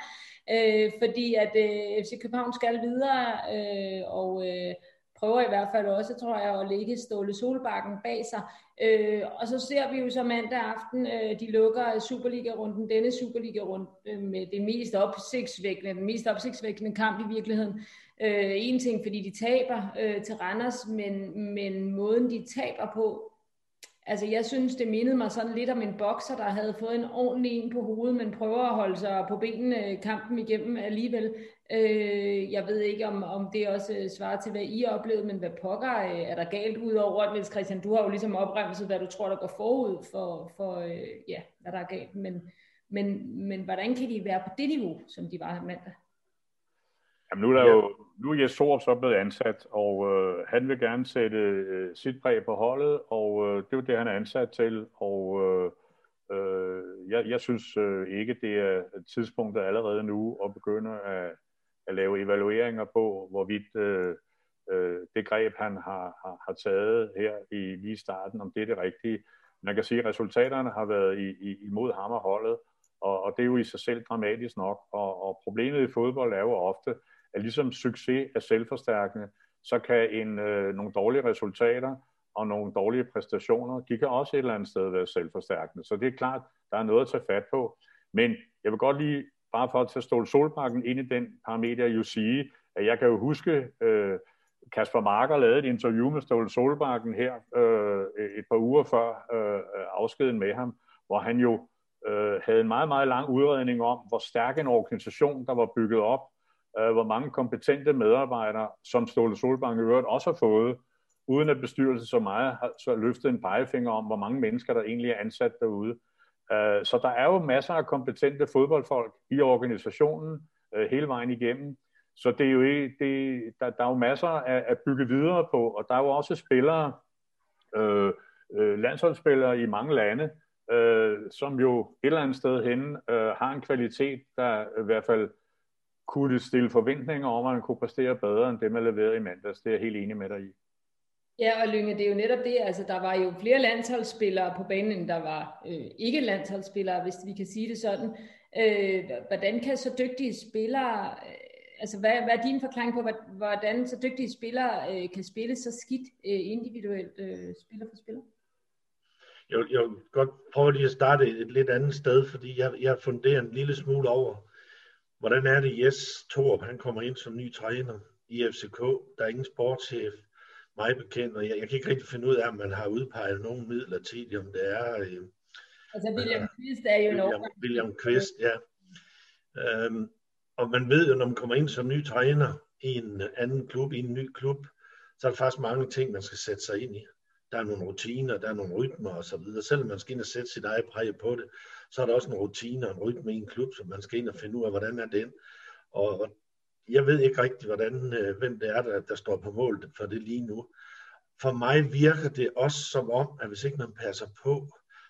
øh, fordi at øh, FC København skal videre, øh, og øh, prøver i hvert fald også, tror jeg, at lægge Ståle Solbakken bag sig. Øh, og så ser vi jo så mandag aften, øh, de lukker Superliga-runden, denne Superliga-runde øh, med det mest opsigtsvækkende, den mest opsigtsvækkende kamp i virkeligheden. Øh, en ting, fordi de taber øh, til Randers, men, men måden de taber på, Altså, jeg synes, det mindede mig sådan lidt om en bokser, der havde fået en ordentlig en på hovedet, men prøver at holde sig på benene kampen igennem alligevel. Øh, jeg ved ikke, om, om det også øh, svarer til, hvad I har oplevet, men hvad pokker øh, er der galt ud over, Niels Christian, du har jo ligesom opremset, hvad du tror, der går forud for, for øh, ja, hvad der er galt. Men, men, men hvordan kan de være på det niveau, som de var mandag? Jamen, nu er der jo nu er Jes Sorup så blevet ansat, og øh, han vil gerne sætte øh, sit præg på holdet, og øh, det er jo det, han er ansat til, og øh, øh, jeg, jeg synes øh, ikke, det er tidspunktet allerede nu at begynde at, at lave evalueringer på, hvorvidt øh, øh, det greb, han har, har, har taget her i lige starten, om det er det rigtige. Man kan sige, at resultaterne har været i, i, imod ham og holdet, og, og det er jo i sig selv dramatisk nok, og, og problemet i fodbold er jo ofte, at ligesom succes er selvforstærkende, så kan en, øh, nogle dårlige resultater og nogle dårlige præstationer, de kan også et eller andet sted være selvforstærkende. Så det er klart, der er noget at tage fat på. Men jeg vil godt lige, bare for at tage Ståle Solbakken ind i den parameter, jo sige, at jeg kan jo huske, øh, Kasper Marker lavede et interview med Ståle Solbakken her øh, et par uger før øh, afskeden med ham, hvor han jo øh, havde en meget, meget lang udredning om, hvor stærk en organisation, der var bygget op øh, hvor mange kompetente medarbejdere, som Ståle Solbank i øvrigt også har fået, uden at bestyrelsen så meget har så løftet en pegefinger om, hvor mange mennesker, der egentlig er ansat derude. Øh, så der er jo masser af kompetente fodboldfolk i organisationen øh, hele vejen igennem. Så det er jo ikke, det, der, der er jo masser at, at bygge videre på, og der er jo også spillere, øh, øh, landsholdsspillere i mange lande, øh, som jo et eller andet sted henne øh, har en kvalitet, der i hvert fald kunne det stille forventninger om, at man kunne præstere bedre end det, man leverede i mandags. Det er jeg helt enig med dig i. Ja, og Lynge, det er jo netop det, altså der var jo flere landsholdsspillere på banen, end der var øh, ikke landsholdsspillere, hvis vi kan sige det sådan. Øh, hvordan kan så dygtige spillere, øh, altså hvad, hvad er din forklaring på, hvordan så dygtige spillere øh, kan spille så skidt øh, individuelt øh, spiller for spiller? Jeg, jeg vil godt prøve lige at starte et lidt andet sted, fordi jeg, jeg funderer en lille smule over, Hvordan er det, Jes Torp, han kommer ind som ny træner i FCK. Der er ingen sportschef, mig bekendt, og jeg, jeg kan ikke rigtig finde ud af, om man har udpeget nogen midler til om det er... Øh, altså William Kvist er jo William, William Kvist, ja. Øhm, og man ved jo, når man kommer ind som ny træner i en anden klub, i en ny klub, så er der faktisk mange ting, man skal sætte sig ind i. Der er nogle rutiner, der er nogle rytmer osv. Selvom man skal ind og sætte sit eget præg på det, så er der også en rutine og en rytme i en klub, som man skal ind og finde ud af, hvordan er den. Og jeg ved ikke rigtig, hvordan, øh, hvem det er, der, der står på mål for det lige nu. For mig virker det også som om, at hvis ikke man passer på,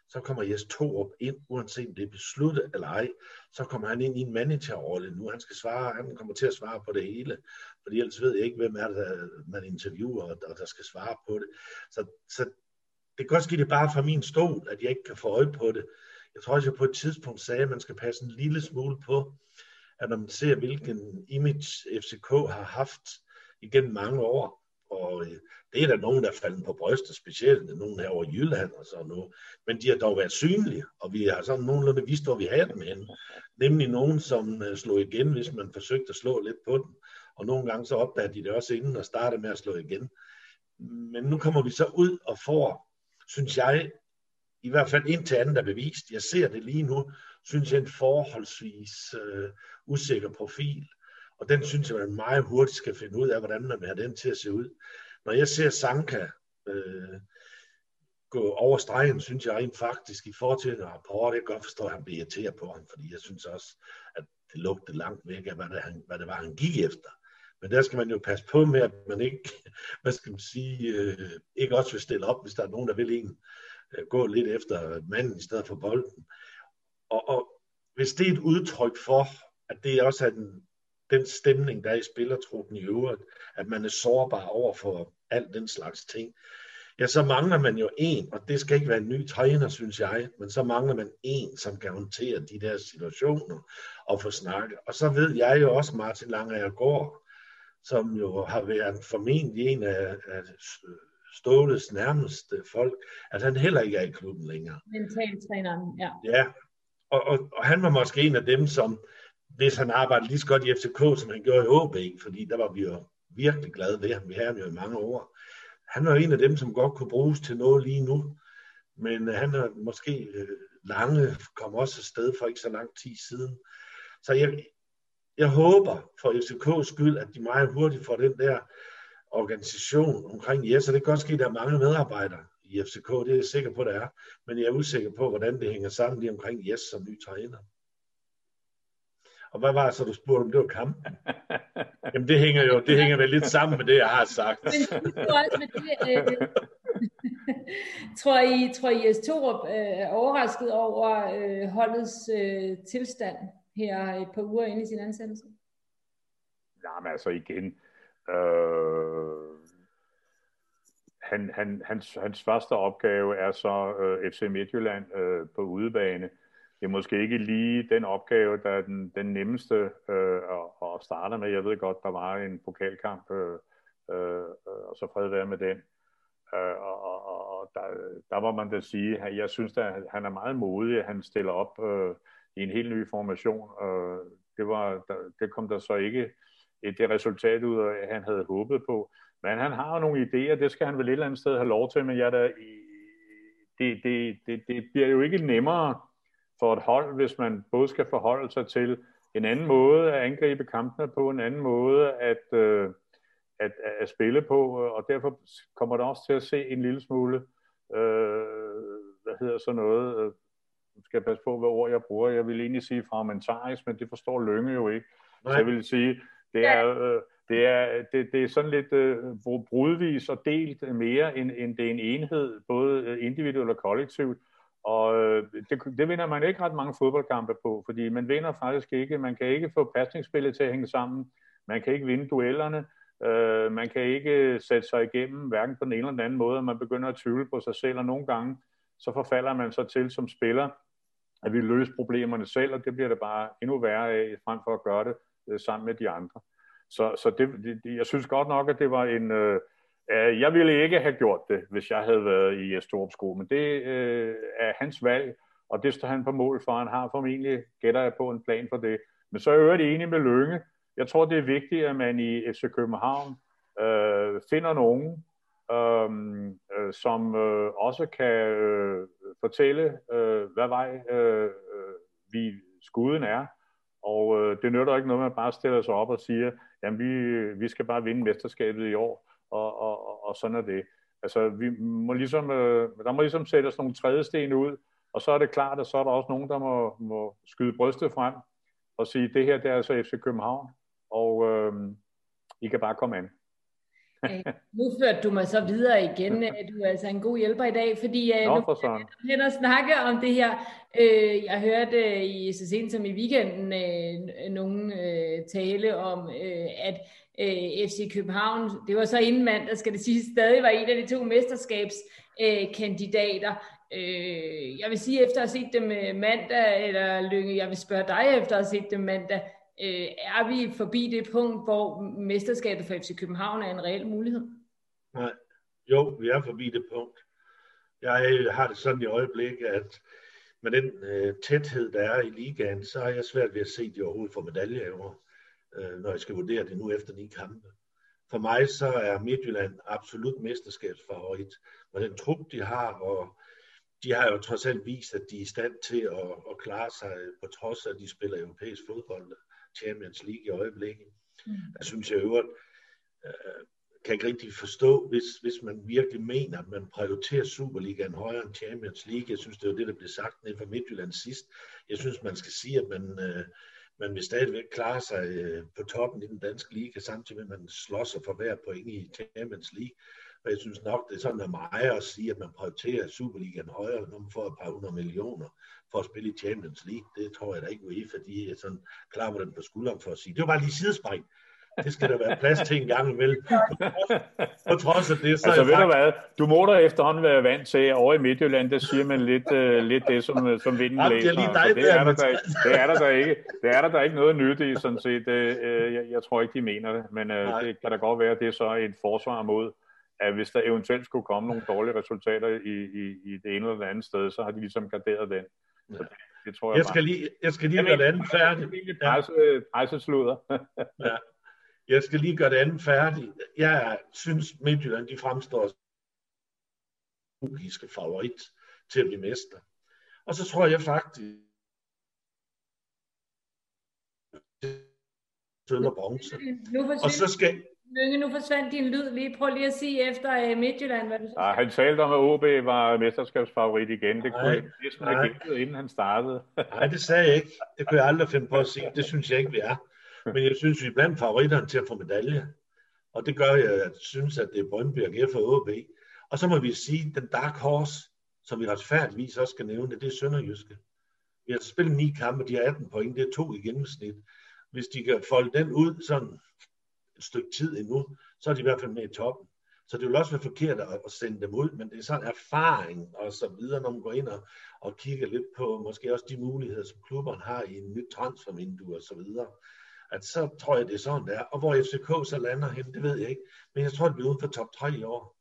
så kommer Jes Torup ind, uanset om det er besluttet eller ej, så kommer han ind i en managerrolle nu. Han skal svare, han kommer til at svare på det hele, fordi ellers ved jeg ikke, hvem er det, der, man interviewer, og der skal svare på det. Så, så det kan godt ske, det bare fra min stol, at jeg ikke kan få øje på det. Jeg tror også, jeg på et tidspunkt sagde, at man skal passe en lille smule på, at når man ser, hvilken image FCK har haft igennem mange år, og øh, det er der nogen, der er faldet på brystet, specielt nogen her over Jylland og sådan noget. Men de har dog været synlige, og vi har sådan nogenlunde vidst, hvor vi havde dem henne. Nemlig nogen, som øh, slog igen, hvis man forsøgte at slå lidt på dem. Og nogle gange så opdagede de det også inden og startede med at slå igen. Men nu kommer vi så ud og får, synes jeg, i hvert fald indtil andet er bevist, jeg ser det lige nu, synes jeg en forholdsvis øh, usikker profil. Og den synes jeg, man meget hurtigt skal finde ud af, hvordan man vil have den til at se ud. Når jeg ser Sanka øh, gå over stregen, synes jeg rent faktisk i fortiden og rapport, jeg kan godt forstå, at han bliver irriteret på ham, fordi jeg synes også, at det lugtede langt væk af, hvad det, han, hvad det var, han gik efter. Men der skal man jo passe på med, at man ikke, <laughs> hvad skal man sige, øh, ikke også vil stille op, hvis der er nogen, der vil en Øh, gå lidt efter manden i stedet for bolden. Og, og hvis det er et udtryk for, at det også er den, den stemning, der er i spillertruppen i øvrigt, at man er sårbar over for alt den slags ting, ja, så mangler man jo en, og det skal ikke være en ny træner, synes jeg, men så mangler man en, som kan håndtere de der situationer og få snakket. Og så ved jeg jo også, Martin Lange går, som jo har været formentlig en af, af Ståles nærmeste folk, at han heller ikke er i klubben længere. Mentaltræneren, ja. Ja, og, og, og han var måske en af dem, som hvis han arbejdede lige så godt i FCK, som han gjorde i OB, fordi der var vi jo virkelig glade ved ham. Vi havde ham jo i mange år. Han var en af dem, som godt kunne bruges til noget lige nu. Men han er måske øh, lange, kom også afsted for ikke så lang tid siden. Så jeg, jeg håber for FCK's skyld, at de meget hurtigt får den der organisation omkring Jes, og det kan godt ske, at der er mange medarbejdere i FCK, det er jeg sikker på, det er, men jeg er usikker på, hvordan det hænger sammen lige omkring Jes som ny træner. Og hvad var det så, du spurgte om? Det var kamp. <laughs> Jamen det hænger jo det hænger vel lidt sammen med det, jeg har sagt. Men du også med det, øh, tror I, tror I, at Torup øh, er overrasket over øh, holdets øh, tilstand her et par uger inde i sin ansættelse? Jamen altså igen, øh, han, han, hans, hans første opgave er så øh, FC Midtjylland øh, på udebane det er måske ikke lige den opgave, der er den, den nemmeste øh, at, at starte med. Jeg ved godt, der var en pokalkamp, øh, øh, og så fred være med den. Øh, og og der, der må man da sige, at jeg synes, at han er meget modig, at han stiller op øh, i en helt ny formation. Øh, det, var, der, det kom der så ikke det resultat ud han havde håbet på. Men han har jo nogle idéer, det skal han vel et eller andet sted have lov til, men jeg der, det, det, det, det bliver jo ikke nemmere for et hold, hvis man både skal forholde sig til en anden måde at angribe kampene på, en anden måde at, øh, at, at spille på, og derfor kommer det også til at se en lille smule, øh, hvad hedder så noget, øh, skal jeg passe på, hvad ord jeg bruger, jeg vil egentlig sige fragmentarisk, men det forstår Lønge jo ikke. Nej. Så jeg vil sige, det er, øh, det er, det, det er sådan lidt øh, brudvis og delt mere, end, end det er en enhed, både individuelt og kollektivt. Og øh, det, det vinder man ikke ret mange fodboldkampe på, fordi man vinder faktisk ikke. Man kan ikke få pasningsspillet til at hænge sammen. Man kan ikke vinde duellerne. Øh, man kan ikke sætte sig igennem, hverken på den ene eller den anden måde, og man begynder at tvivle på sig selv, og nogle gange så forfalder man så til som spiller, at vi løser problemerne selv, og det bliver det bare endnu værre af, frem for at gøre det øh, sammen med de andre. Så, så det, det, jeg synes godt nok, at det var en... Øh, jeg ville ikke have gjort det, hvis jeg havde været i øh, Storup sko, men det øh, er hans valg, og det står han på mål for. Han har formentlig, gætter jeg på, en plan for det. Men så er jeg øvrigt enig med Lønge. Jeg tror, det er vigtigt, at man i FC København øh, finder nogen, øh, øh, som øh, også kan øh, fortælle, øh, hvad vej øh, øh vi skuden er. Og øh, det nytter ikke noget, man bare stiller sig op og siger, jamen vi, vi skal bare vinde mesterskabet i år og, og, og sådan er det. Altså, vi må ligesom, øh, der må ligesom sættes nogle trædesten ud, og så er det klart, at så er der også nogen, der må, må skyde brystet frem og sige, det her det er altså FC København, og øh, I kan bare komme an nu førte du mig så videre igen. <laughs> Du er altså en god hjælper i dag, fordi Nå, nu for hen og snakke om det her. Jeg hørte i så sent som i weekenden nogen tale om, at FC København, det var så inden mand, der skal det sige, stadig var en af de to mesterskabskandidater. Jeg vil sige, efter at have set dem mandag, eller Lønge, jeg vil spørge dig efter at have set dem mandag, øh, er vi forbi det punkt, hvor mesterskabet for FC København er en reel mulighed? Nej, jo, vi er forbi det punkt. Jeg har det sådan i øjeblikket, at med den øh, tæthed, der er i ligaen, så har jeg svært ved at se de overhovedet for medaljer i år, øh, når jeg skal vurdere det nu efter ni kampe. For mig så er Midtjylland absolut mesterskabsfavorit. og den trup, de har, og de har jo trods alt vist, at de er i stand til at, at klare sig, på trods af, at de spiller europæisk fodbold. Champions League i øjeblikket. Mm. Der synes jeg øvrigt, øh, kan ikke rigtig forstå, hvis, hvis man virkelig mener, at man prioriterer Superligaen højere end Champions League. Jeg synes, det var det, der blev sagt nede fra Midtjylland sidst. Jeg synes, man skal sige, at man, øh, man vil stadigvæk klare sig øh, på toppen i den danske liga, samtidig med, at man slår sig for hver point i Champions League. Og jeg synes nok, det er sådan af mig at sige, at man prioriterer Superligaen højere, når man får et par hundrede millioner for at spille i Champions League. Det tror jeg da ikke, UEFA de er sådan klar på den på skulderen for at sige. Det var bare lige sidespring. Det skal der være plads til en gang imellem. <laughs> På trods af det, så altså, ved du hvad? Du må da efterhånden være vant til, at over i Midtjylland, der siger man lidt, uh, lidt det, som, som vinden læser. Det, er det, er der, der, det, er der, der ikke, det er der, der ikke noget nyt i, sådan set. Uh, jeg, jeg, tror ikke, de mener det, men uh, det kan da godt være, at det er så et forsvar mod, at hvis der eventuelt skulle komme nogle dårlige resultater i, i, i det ene eller det andet sted, så har de ligesom garderet den. Så det, det tror jeg, jeg skal lige, jeg skal lige gøre det andet færdigt. Presse, pressesludder. <laughs> ja. Jeg skal lige gøre det andet færdigt. Jeg synes, Midtjylland de fremstår som favorit til at blive mester. Og så tror jeg faktisk, sølv og bronze. Og så skal, Lønge, nu forsvandt din lyd lige. Prøv lige at sige efter uh, Midtjylland, hvad du så ja, Han talte om, at OB var mesterskabsfavorit igen. Det kunne jeg næsten have gættet, inden han startede. Nej, det sagde jeg ikke. Det kunne jeg aldrig finde på at sige. Det synes jeg ikke, vi er. Men jeg synes, vi er blandt favoritterne til at få medalje. Og det gør jeg, jeg synes, at det er Brøndby og GF og OB. Og så må vi sige, at den dark horse, som vi retfærdigvis også skal nævne, det er Sønderjyske. Vi har spillet ni kampe, de har 18 point, det er to i gennemsnit. Hvis de kan folde den ud sådan et stykke tid endnu, så er de i hvert fald med i toppen. Så det vil også være forkert at sende dem ud, men det er sådan erfaring og så videre, når man går ind og, og kigger lidt på måske også de muligheder, som klubberne har i en nyt transfervindue og så videre. At så tror jeg, det er sådan, det er. Og hvor FCK så lander hen, det ved jeg ikke. Men jeg tror, det bliver uden for top 3 i år.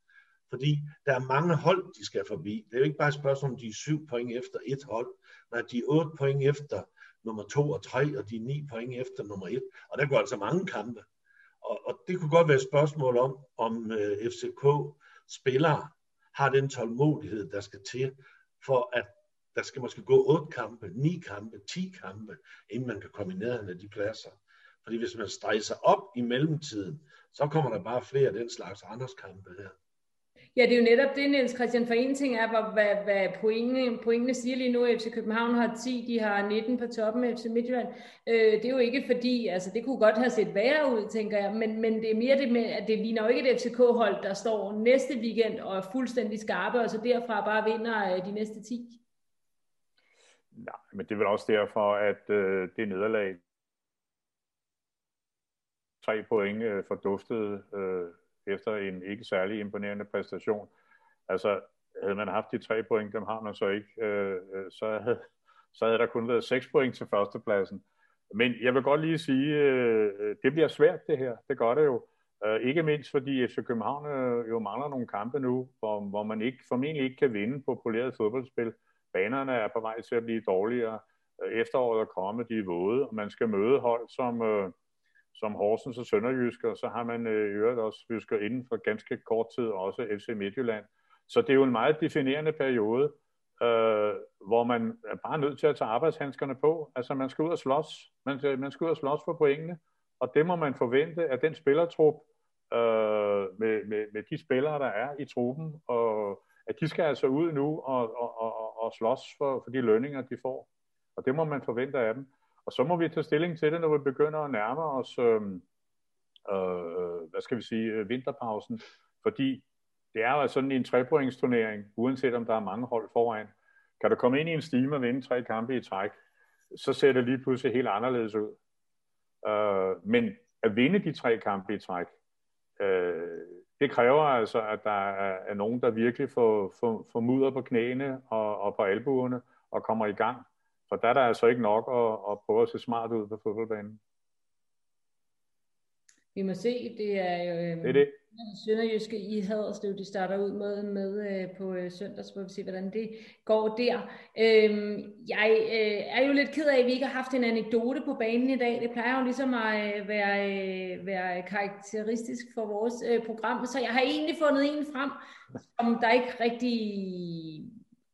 Fordi der er mange hold, de skal forbi. Det er jo ikke bare et spørgsmål, om de er syv point efter et hold. Nej, de er otte point efter nummer to og tre, og de er ni point efter nummer et. Og der går altså mange kampe. Og, og det kunne godt være et spørgsmål om, om øh, FCK spillere har den tålmodighed, der skal til, for at der skal måske gå otte kampe, ni kampe, ti kampe, inden man kan komme i nærheden af de pladser. Fordi hvis man stresser op i mellemtiden, så kommer der bare flere af den slags andres kampe her. Ja, det er jo netop det, Niels Christian. For en ting er, hvad, hvad, hvad pointene, pointene siger lige nu. FC København har 10, de har 19 på toppen FC Midtjylland. Øh, det er jo ikke fordi, altså det kunne godt have set værre ud, tænker jeg, men, men det er mere det med, at det ligner jo ikke et FCK-hold, der står næste weekend og er fuldstændig skarpe, og så derfra bare vinder øh, de næste 10. Nej, men det er vel også derfor, at øh, det nederlag tre point øh, forduftede øh, efter en ikke særlig imponerende præstation. Altså, havde man haft de tre point, dem har man så ikke, øh, øh så, havde, så havde der kun været seks point til førstepladsen. Men jeg vil godt lige sige, øh, øh det bliver svært det her, det gør det jo. Øh, ikke mindst fordi FC København øh, jo mangler nogle kampe nu, hvor, hvor man ikke formentlig ikke kan vinde på poleret fodboldspil. Banerne er på vej til at blive dårligere. Øh, efteråret er kommet, de er våde, og man skal møde hold som... Øh, som Horsens og Sønderjysk, og så har man øh, øvrigt også Jysker inden for ganske kort tid også FC Midtjylland. Så det er jo en meget definerende periode, øh, hvor man er bare nødt til at tage arbejdshandskerne på. Altså man skal ud og slås. Man, øh, man skal ud og slås for pointene, og det må man forvente at den spillertrup, øh, med, med, med de spillere, der er i truppen, og at de skal altså ud nu og, og, og, og slås for, for de lønninger, de får. Og det må man forvente af dem. Og så må vi tage stilling til det, når vi begynder at nærme os øhm, øh, øh, hvad skal vi sige, øh, vinterpausen, fordi det er jo altså sådan en trepointsturnering, uanset om der er mange hold foran. Kan du komme ind i en stime og vinde tre kampe i træk, så ser det lige pludselig helt anderledes ud. Øh, men at vinde de tre kampe i træk, øh, det kræver altså, at der er, er nogen, der virkelig får, får, får mudder på knæene og, og på albuerne og kommer i gang. For der er der altså ikke nok at, at prøve at se smart ud på fodboldbanen. Vi må se, det er jo øh, det er det. Sønderjyske i Haderslev, de starter ud med, med øh, på øh, søndag, så må vi se, hvordan det går der. Øh, jeg øh, er jo lidt ked af, at vi ikke har haft en anekdote på banen i dag. Det plejer jo ligesom at øh, være, øh, være karakteristisk for vores øh, program, så jeg har egentlig fundet en frem, som der ikke rigtig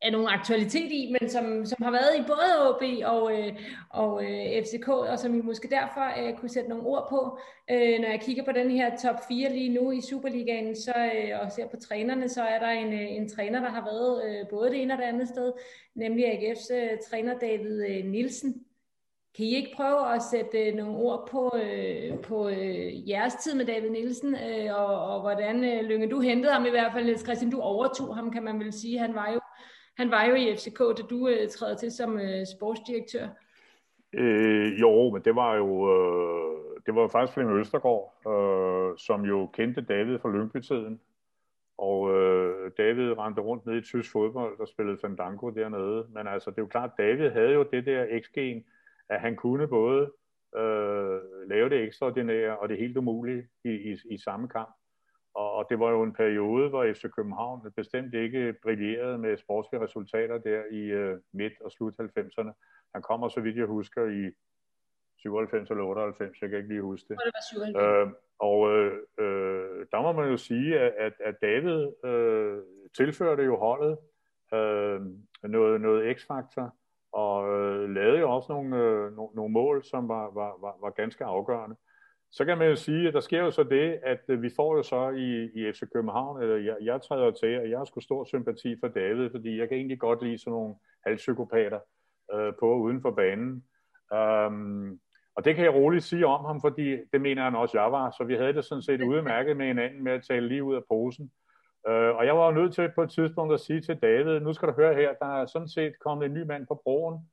er nogen aktualitet i, men som, som har været i både OB og, øh, og øh, FCK, og som I måske derfor øh, kunne sætte nogle ord på. Øh, når jeg kigger på den her top 4 lige nu i Superligaen, så, øh, og ser på trænerne, så er der en, øh, en træner, der har været øh, både det ene og det andet sted, nemlig AGF's øh, træner David øh, Nielsen. Kan I ikke prøve at sætte øh, nogle ord på, øh, på øh, jeres tid med David Nielsen, øh, og, og hvordan, øh, Lønge, du hentede ham i hvert fald, Christian, du overtog ham, kan man vel sige. Han var jo han var jo i FCK, da du øh, træder til som øh, sportsdirektør. Øh, jo, men det var jo øh, det var faktisk Flemming Østergaard, øh, som jo kendte David fra Lyngby-tiden. Og øh, David rendte rundt ned i tysk fodbold og spillede Fandango dernede. Men altså, det er jo klart, David havde jo det der x-gen, at han kunne både øh, lave det ekstraordinære og det helt umulige i, i, i samme kamp. Og, og det var jo en periode, hvor FC København bestemt ikke brillerede med sportslige resultater der i uh, midt- og slut 90'erne. Han kommer, så vidt jeg husker, i 97 eller 98, jeg kan ikke lige huske det. det var 97. Øh, og øh, øh, der må man jo sige, at, at David øh, tilførte jo holdet øh, noget, noget x-faktor, og øh, lavede jo også nogle, øh, nogle, nogle mål, som var, var, var, var ganske afgørende. Så kan man jo sige, at der sker jo så det, at øh, vi får jo så i, i FC København, eller jeg, jeg træder til, at jeg har sgu stor sympati for David, fordi jeg kan egentlig godt lide sådan nogle halvpsykopater øh, på uden for banen. Um, og det kan jeg roligt sige om ham, fordi det mener han også, jeg var. Så vi havde det sådan set <laughs> udmærket med hinanden med at tale lige ud af posen. Uh, og jeg var jo nødt til på et tidspunkt at sige til David, nu skal du høre her, der er sådan set kommet en ny mand på broen,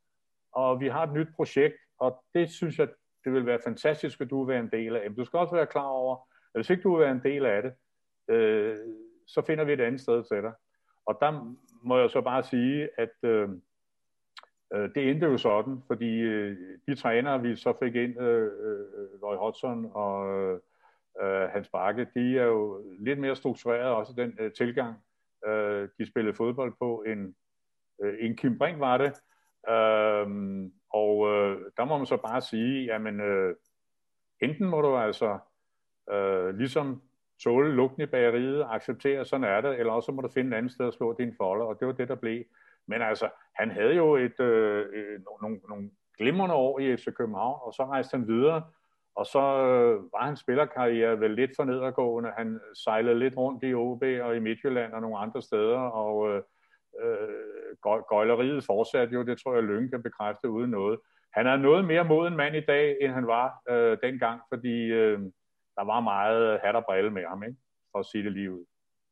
og vi har et nyt projekt, og det synes jeg, det vil være fantastisk, at du vil være en del af. Men du skal også være klar over, at hvis ikke du vil være en del af det, øh, så finder vi et andet sted til dig. Og der må jeg så bare sige, at øh, øh det endte jo sådan, fordi øh, de trænere, vi så fik ind, øh, øh, Roy Hodgson og øh, Hans Bakke, de er jo lidt mere struktureret også den øh, tilgang, øh, de spillede fodbold på, end, øh, end Kim Brink var det. Øh, og øh, der må man så bare sige, jamen øh, enten må du altså øh, ligesom tåle lugten i bageriet, acceptere, sådan er det, eller også må du finde et andet sted at slå din folder, og det var det, der blev. Men altså, han havde jo et, øh, øh nogle, nogle glimrende år i FC København, og så rejste han videre, og så øh, var hans spillerkarriere vel lidt for nedadgående. Han sejlede lidt rundt i OB og i Midtjylland og nogle andre steder, og øh, øh, gøjleriet fortsatte jo, det tror jeg Lønge kan bekræfte uden noget. Han er noget mere moden mand i dag, end han var øh, dengang, fordi øh, der var meget hat og brille med ham, ikke? for at sige det lige ud.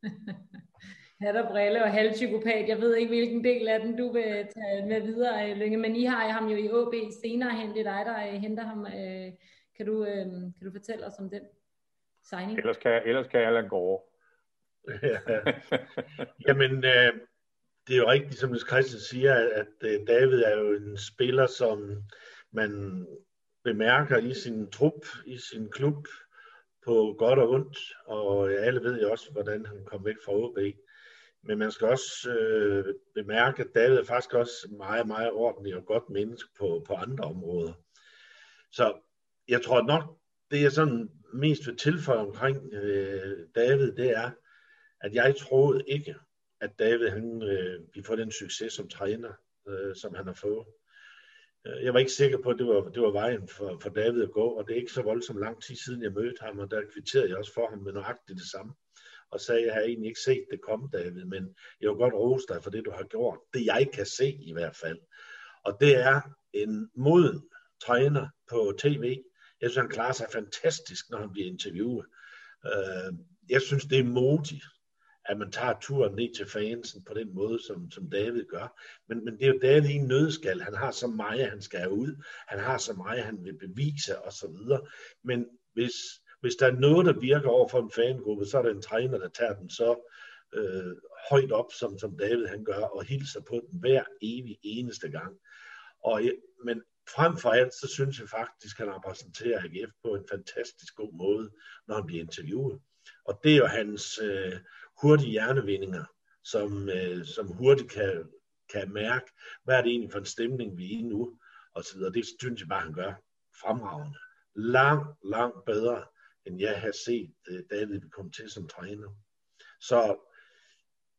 <laughs> hat og brille og halvpsykopat. Jeg ved ikke, hvilken del af den du vil tage med videre, Lønge, men I har ham jo i OB senere hen. Det er dig, der øh, henter ham. Øh, kan du, øh, kan du fortælle os om den signing? Ellers kan, ellers kan jeg lade gå. Jamen, øh, det er jo rigtigt, som Christian siger, at øh, David er jo en spiller, som man bemærker i sin trup, i sin klub, på godt og ondt, og øh, alle ved jo også, hvordan han kom væk fra OB. Men man skal også øh, bemærke, at David er faktisk også meget, meget ordentlig og godt menneske på, på andre områder. Så jeg tror nok, det jeg sådan mest vil tilføje omkring øh, David, det er, at jeg troede ikke, at David han, øh, vi får den succes som træner, øh, som han har fået. Øh, jeg var ikke sikker på, at det var, det var vejen for, for David at gå, og det er ikke så voldsomt lang tid siden, jeg mødte ham, og der kvitterede jeg også for ham med nøjagtigt det samme, og sagde, at jeg har egentlig ikke set det komme, David, men jeg vil godt rose dig for det, du har gjort. Det jeg kan se i hvert fald. Og det er en moden træner på tv. Jeg synes, han klarer sig fantastisk, når han bliver interviewet. Øh, jeg synes, det er modigt, at man tager turen ned til fansen på den måde, som, som David gør. Men, men det er jo David i en nødskal. Han har så meget, han skal ud. Han har så meget, han vil bevise osv. Men hvis, hvis der er noget, der virker over for en fangruppe, så er der en træner, der tager den så øh, højt op, som, som David han gør, og hilser på den hver evig eneste gang. Og, men frem for alt, så synes jeg faktisk, at han repræsenterer AGF på en fantastisk god måde, når han bliver interviewet. Og det er jo hans øh, hurtige hjernevindinger, som, øh, som hurtigt kan, kan mærke, hvad er det egentlig for en stemning, vi er i nu, og så videre. Det synes jeg bare, han gør fremragende. Langt, langt bedre, end jeg har set øh, David komme til som træner. Så,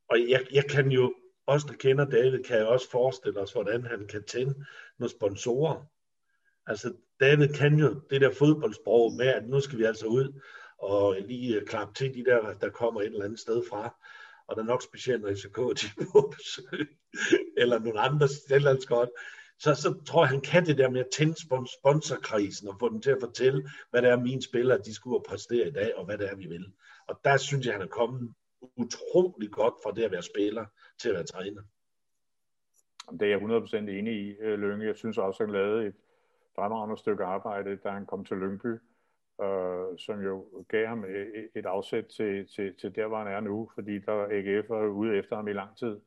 og jeg, jeg kan jo, os der kender David, kan jeg også forestille os, hvordan han kan tænde nogle sponsorer. Altså, David kan jo det der fodboldsprog med, at nu skal vi altså ud og lige øh, klappe til de der, der kommer et eller andet sted fra. Og der er nok specielt, når FCK de på besøg, eller nogle andre godt. Så, så tror jeg, han kan det der med at tænde sponsorkrisen og få dem til at fortælle, hvad det er, mine spillere de skulle præstere i dag, og hvad det er, vi vil. Og der synes jeg, han er kommet utrolig godt fra det at være spiller til at være træner. Det er jeg 100% enig i, øh, Lønge. Jeg synes også, han lavede et fremragende stykke arbejde, da han kom til Lyngby øh, som jo gav ham et afsæt til, til, til der, hvor han er nu, fordi der AGF er ude efter ham i lang tid.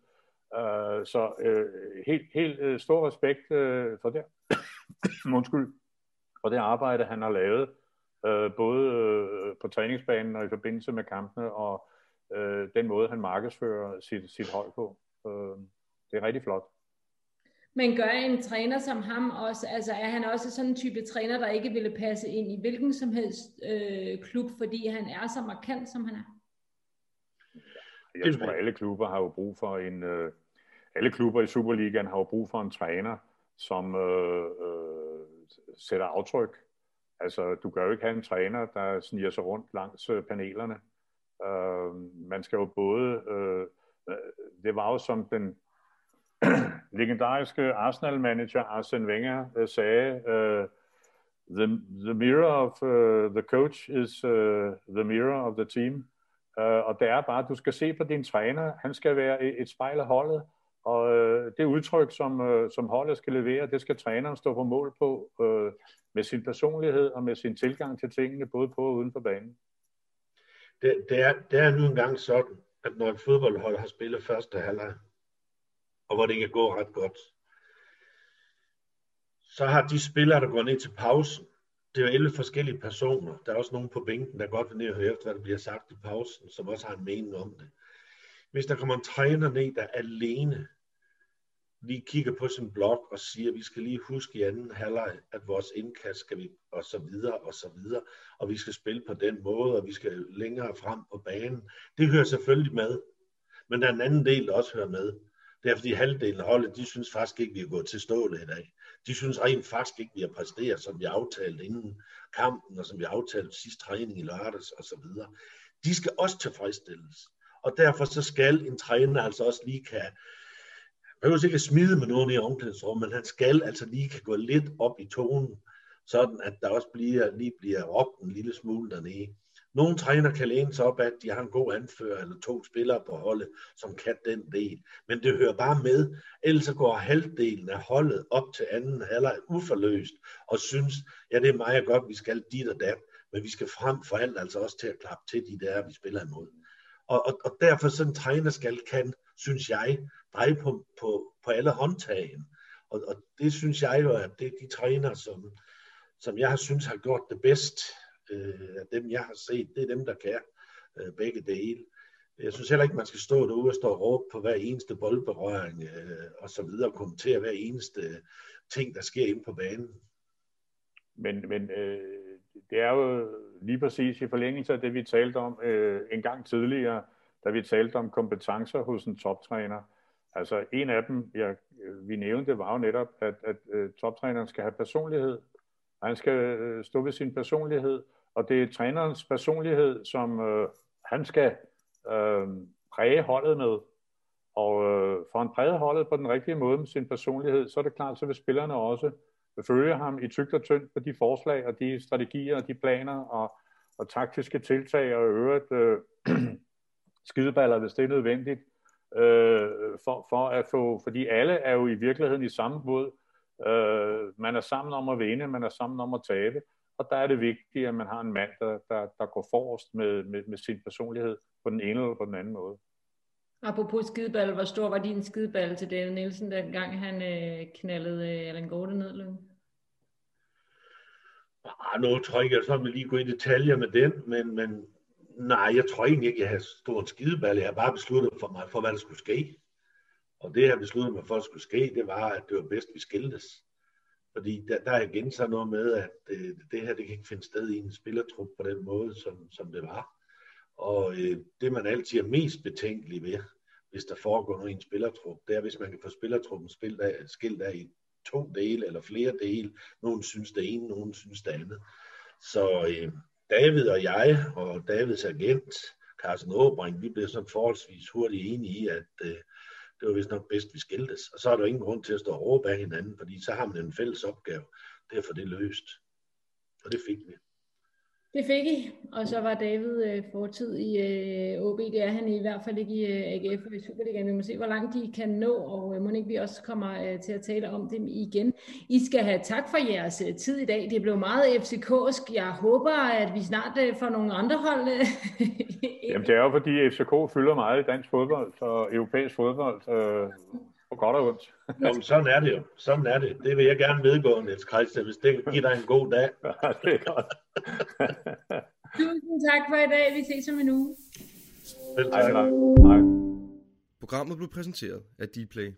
Øh, så øh, helt, helt øh, stor respekt øh, for det. <coughs> Undskyld. For det arbejde, han har lavet, øh, både øh, på træningsbanen og i forbindelse med kampene, og øh, den måde, han markedsfører sit, sit hold på. Øh, det er rigtig flot. Men gør en træner som ham også, altså er han også sådan en type træner, der ikke ville passe ind i hvilken som helst øh, klub, fordi han er så markant, som han er? Jeg tror, alle klubber har jo brug for en, øh, alle klubber i Superligaen har jo brug for en træner, som øh, øh, sætter aftryk. Altså, du kan jo ikke have en træner, der sniger sig rundt langs øh, panelerne. Øh, man skal jo både, øh, øh det var jo som den <clears throat> legendariske Arsenal-manager Arsene Wenger uh, sagde, uh, the, the mirror of uh, the coach is uh, the mirror of the team. Uh, og det er bare, at du skal se på din træner. Han skal være et, et spejl af holdet. Og uh, det udtryk, som, uh, som holdet skal levere, det skal træneren stå på mål på uh, med sin personlighed og med sin tilgang til tingene, både på og uden for banen. Det, det, er, det er nu engang sådan, at når et fodboldhold har spillet første halvleg, og hvor det kan gå ret godt. Så har de spillere, der går ned til pausen, det er jo 11 forskellige personer. Der er også nogen på bænken, der godt vil ned og høre efter, hvad der bliver sagt i pausen, som også har en mening om det. Hvis der kommer en træner ned, der alene lige kigger på sin blog og siger, at vi skal lige huske i anden halvleg, at vores indkast skal vi, og så videre, og så videre, og vi skal spille på den måde, og vi skal længere frem på banen. Det hører selvfølgelig med. Men der er en anden del, der også hører med. Det er fordi halvdelen af holdet, de synes faktisk ikke, vi er gået til stålet i dag. De synes rent faktisk ikke, vi har præsteret, som vi aftalte inden kampen, og som vi aftalte sidste træning i lørdags og så videre. De skal også tilfredsstilles. Og derfor så skal en træner altså også lige kan, han behøver ikke at smide med nogen i omklædningsrummet, men han skal altså lige kan gå lidt op i tonen, sådan at der også bliver, lige bliver råbt en lille smule dernede. Nogle træner kan læne sig op, at de har en god anfører eller to spillere på holdet, som kan den del. Men det hører bare med, ellers går halvdelen af holdet op til anden halvleg uforløst og synes, ja det er meget godt, vi skal dit og dat, men vi skal frem for alt altså også til at klappe til de der, vi spiller imod. Og, og, og derfor sådan en træner skal kan, synes jeg, dreje på, på, på alle håndtagen. Og, og det synes jeg jo, at det er de træner, som, som jeg har synes har gjort det bedst øh, af dem, jeg har set, det er dem, der kan øh, begge dele. Jeg synes heller ikke, man skal stå derude og stå og råbe på hver eneste boldberøring øh, og så videre, og kommentere hver eneste øh, ting, der sker inde på banen. Men, men øh, det er jo lige præcis i forlængelse af det, vi talte om øh, en gang tidligere, da vi talte om kompetencer hos en toptræner. Altså en af dem, jeg, øh, vi nævnte, var jo netop, at, at øh, toptræneren skal have personlighed. Han skal øh, stå ved sin personlighed, og det er trænerens personlighed, som øh, han skal øh, præge holdet med. Og øh, for han præget holdet på den rigtige måde med sin personlighed, så er det klart, så vil spillerne også følge ham i tygt og tyndt på de forslag og de strategier og de planer og, og taktiske tiltag og øvrigt øh, <clears throat> skideballer, hvis det er nødvendigt, øh, for, for at få, fordi alle er jo i virkeligheden i samme båd. Øh, man er sammen om at vinde, man er sammen om at tabe, og der er det vigtigt, at man har en mand, der, der, der går forrest med, med, med sin personlighed på den ene eller på den anden måde. Apropos skideball, hvor stor var din skideball til David Nielsen, dengang han øh, knaldede øh, Allan Gorte ned? Ah, nu tror jeg ikke, at jeg lige gå i detaljer med den, men, men nej, jeg tror egentlig ikke, jeg har stor en skideball. Jeg har bare besluttet for mig, for hvad der skulle ske. Og det, jeg besluttede mig for, at skulle ske, det var, at det var bedst, vi skildes. Fordi der, der er igen så noget med, at det, det her, det kan ikke finde sted i en spillertrup på den måde, som, som det var. Og øh, det, man altid er mest betænkelig ved, hvis der foregår noget i en spillertrup, det er, hvis man kan få spillertruppen skilt af, skilt af i to dele eller flere dele. Nogen synes det ene, nogen synes det andet. Så øh, David og jeg og Davids agent, Carsten Åbring, vi blev sådan forholdsvis hurtigt enige i, at øh, det var vist nok bedst, vi skiltes. Og så er der ingen grund til at stå og råbe af hinanden, fordi så har man en fælles opgave. Derfor det løst. Og det fik vi. Det fik I, og så var David øh, fortid i øh, OB, det er han i hvert fald ikke i øh, AGF og i Superligaen. Vi må se, hvor langt de kan nå, og øh, må ikke vi også kommer øh, til at tale om dem igen. I skal have tak for jeres øh, tid i dag. Det blev meget FCK'sk. Jeg håber, at vi snart øh, får nogle andre hold. Øh, Jamen det er jo fordi FCK fylder meget i dansk fodbold og europæisk fodbold. Øh, på godt og ondt. <laughs> Jamen, sådan er det jo. Sådan er det. Det vil jeg gerne vedgå, Niels Christian, hvis det giver dig en god dag. <laughs> Ja, det er godt. <laughs> Tusind tak for i dag. Vi ses om en uge. Selv Hej, tak. hej. Programmet blev præsenteret af Dplay.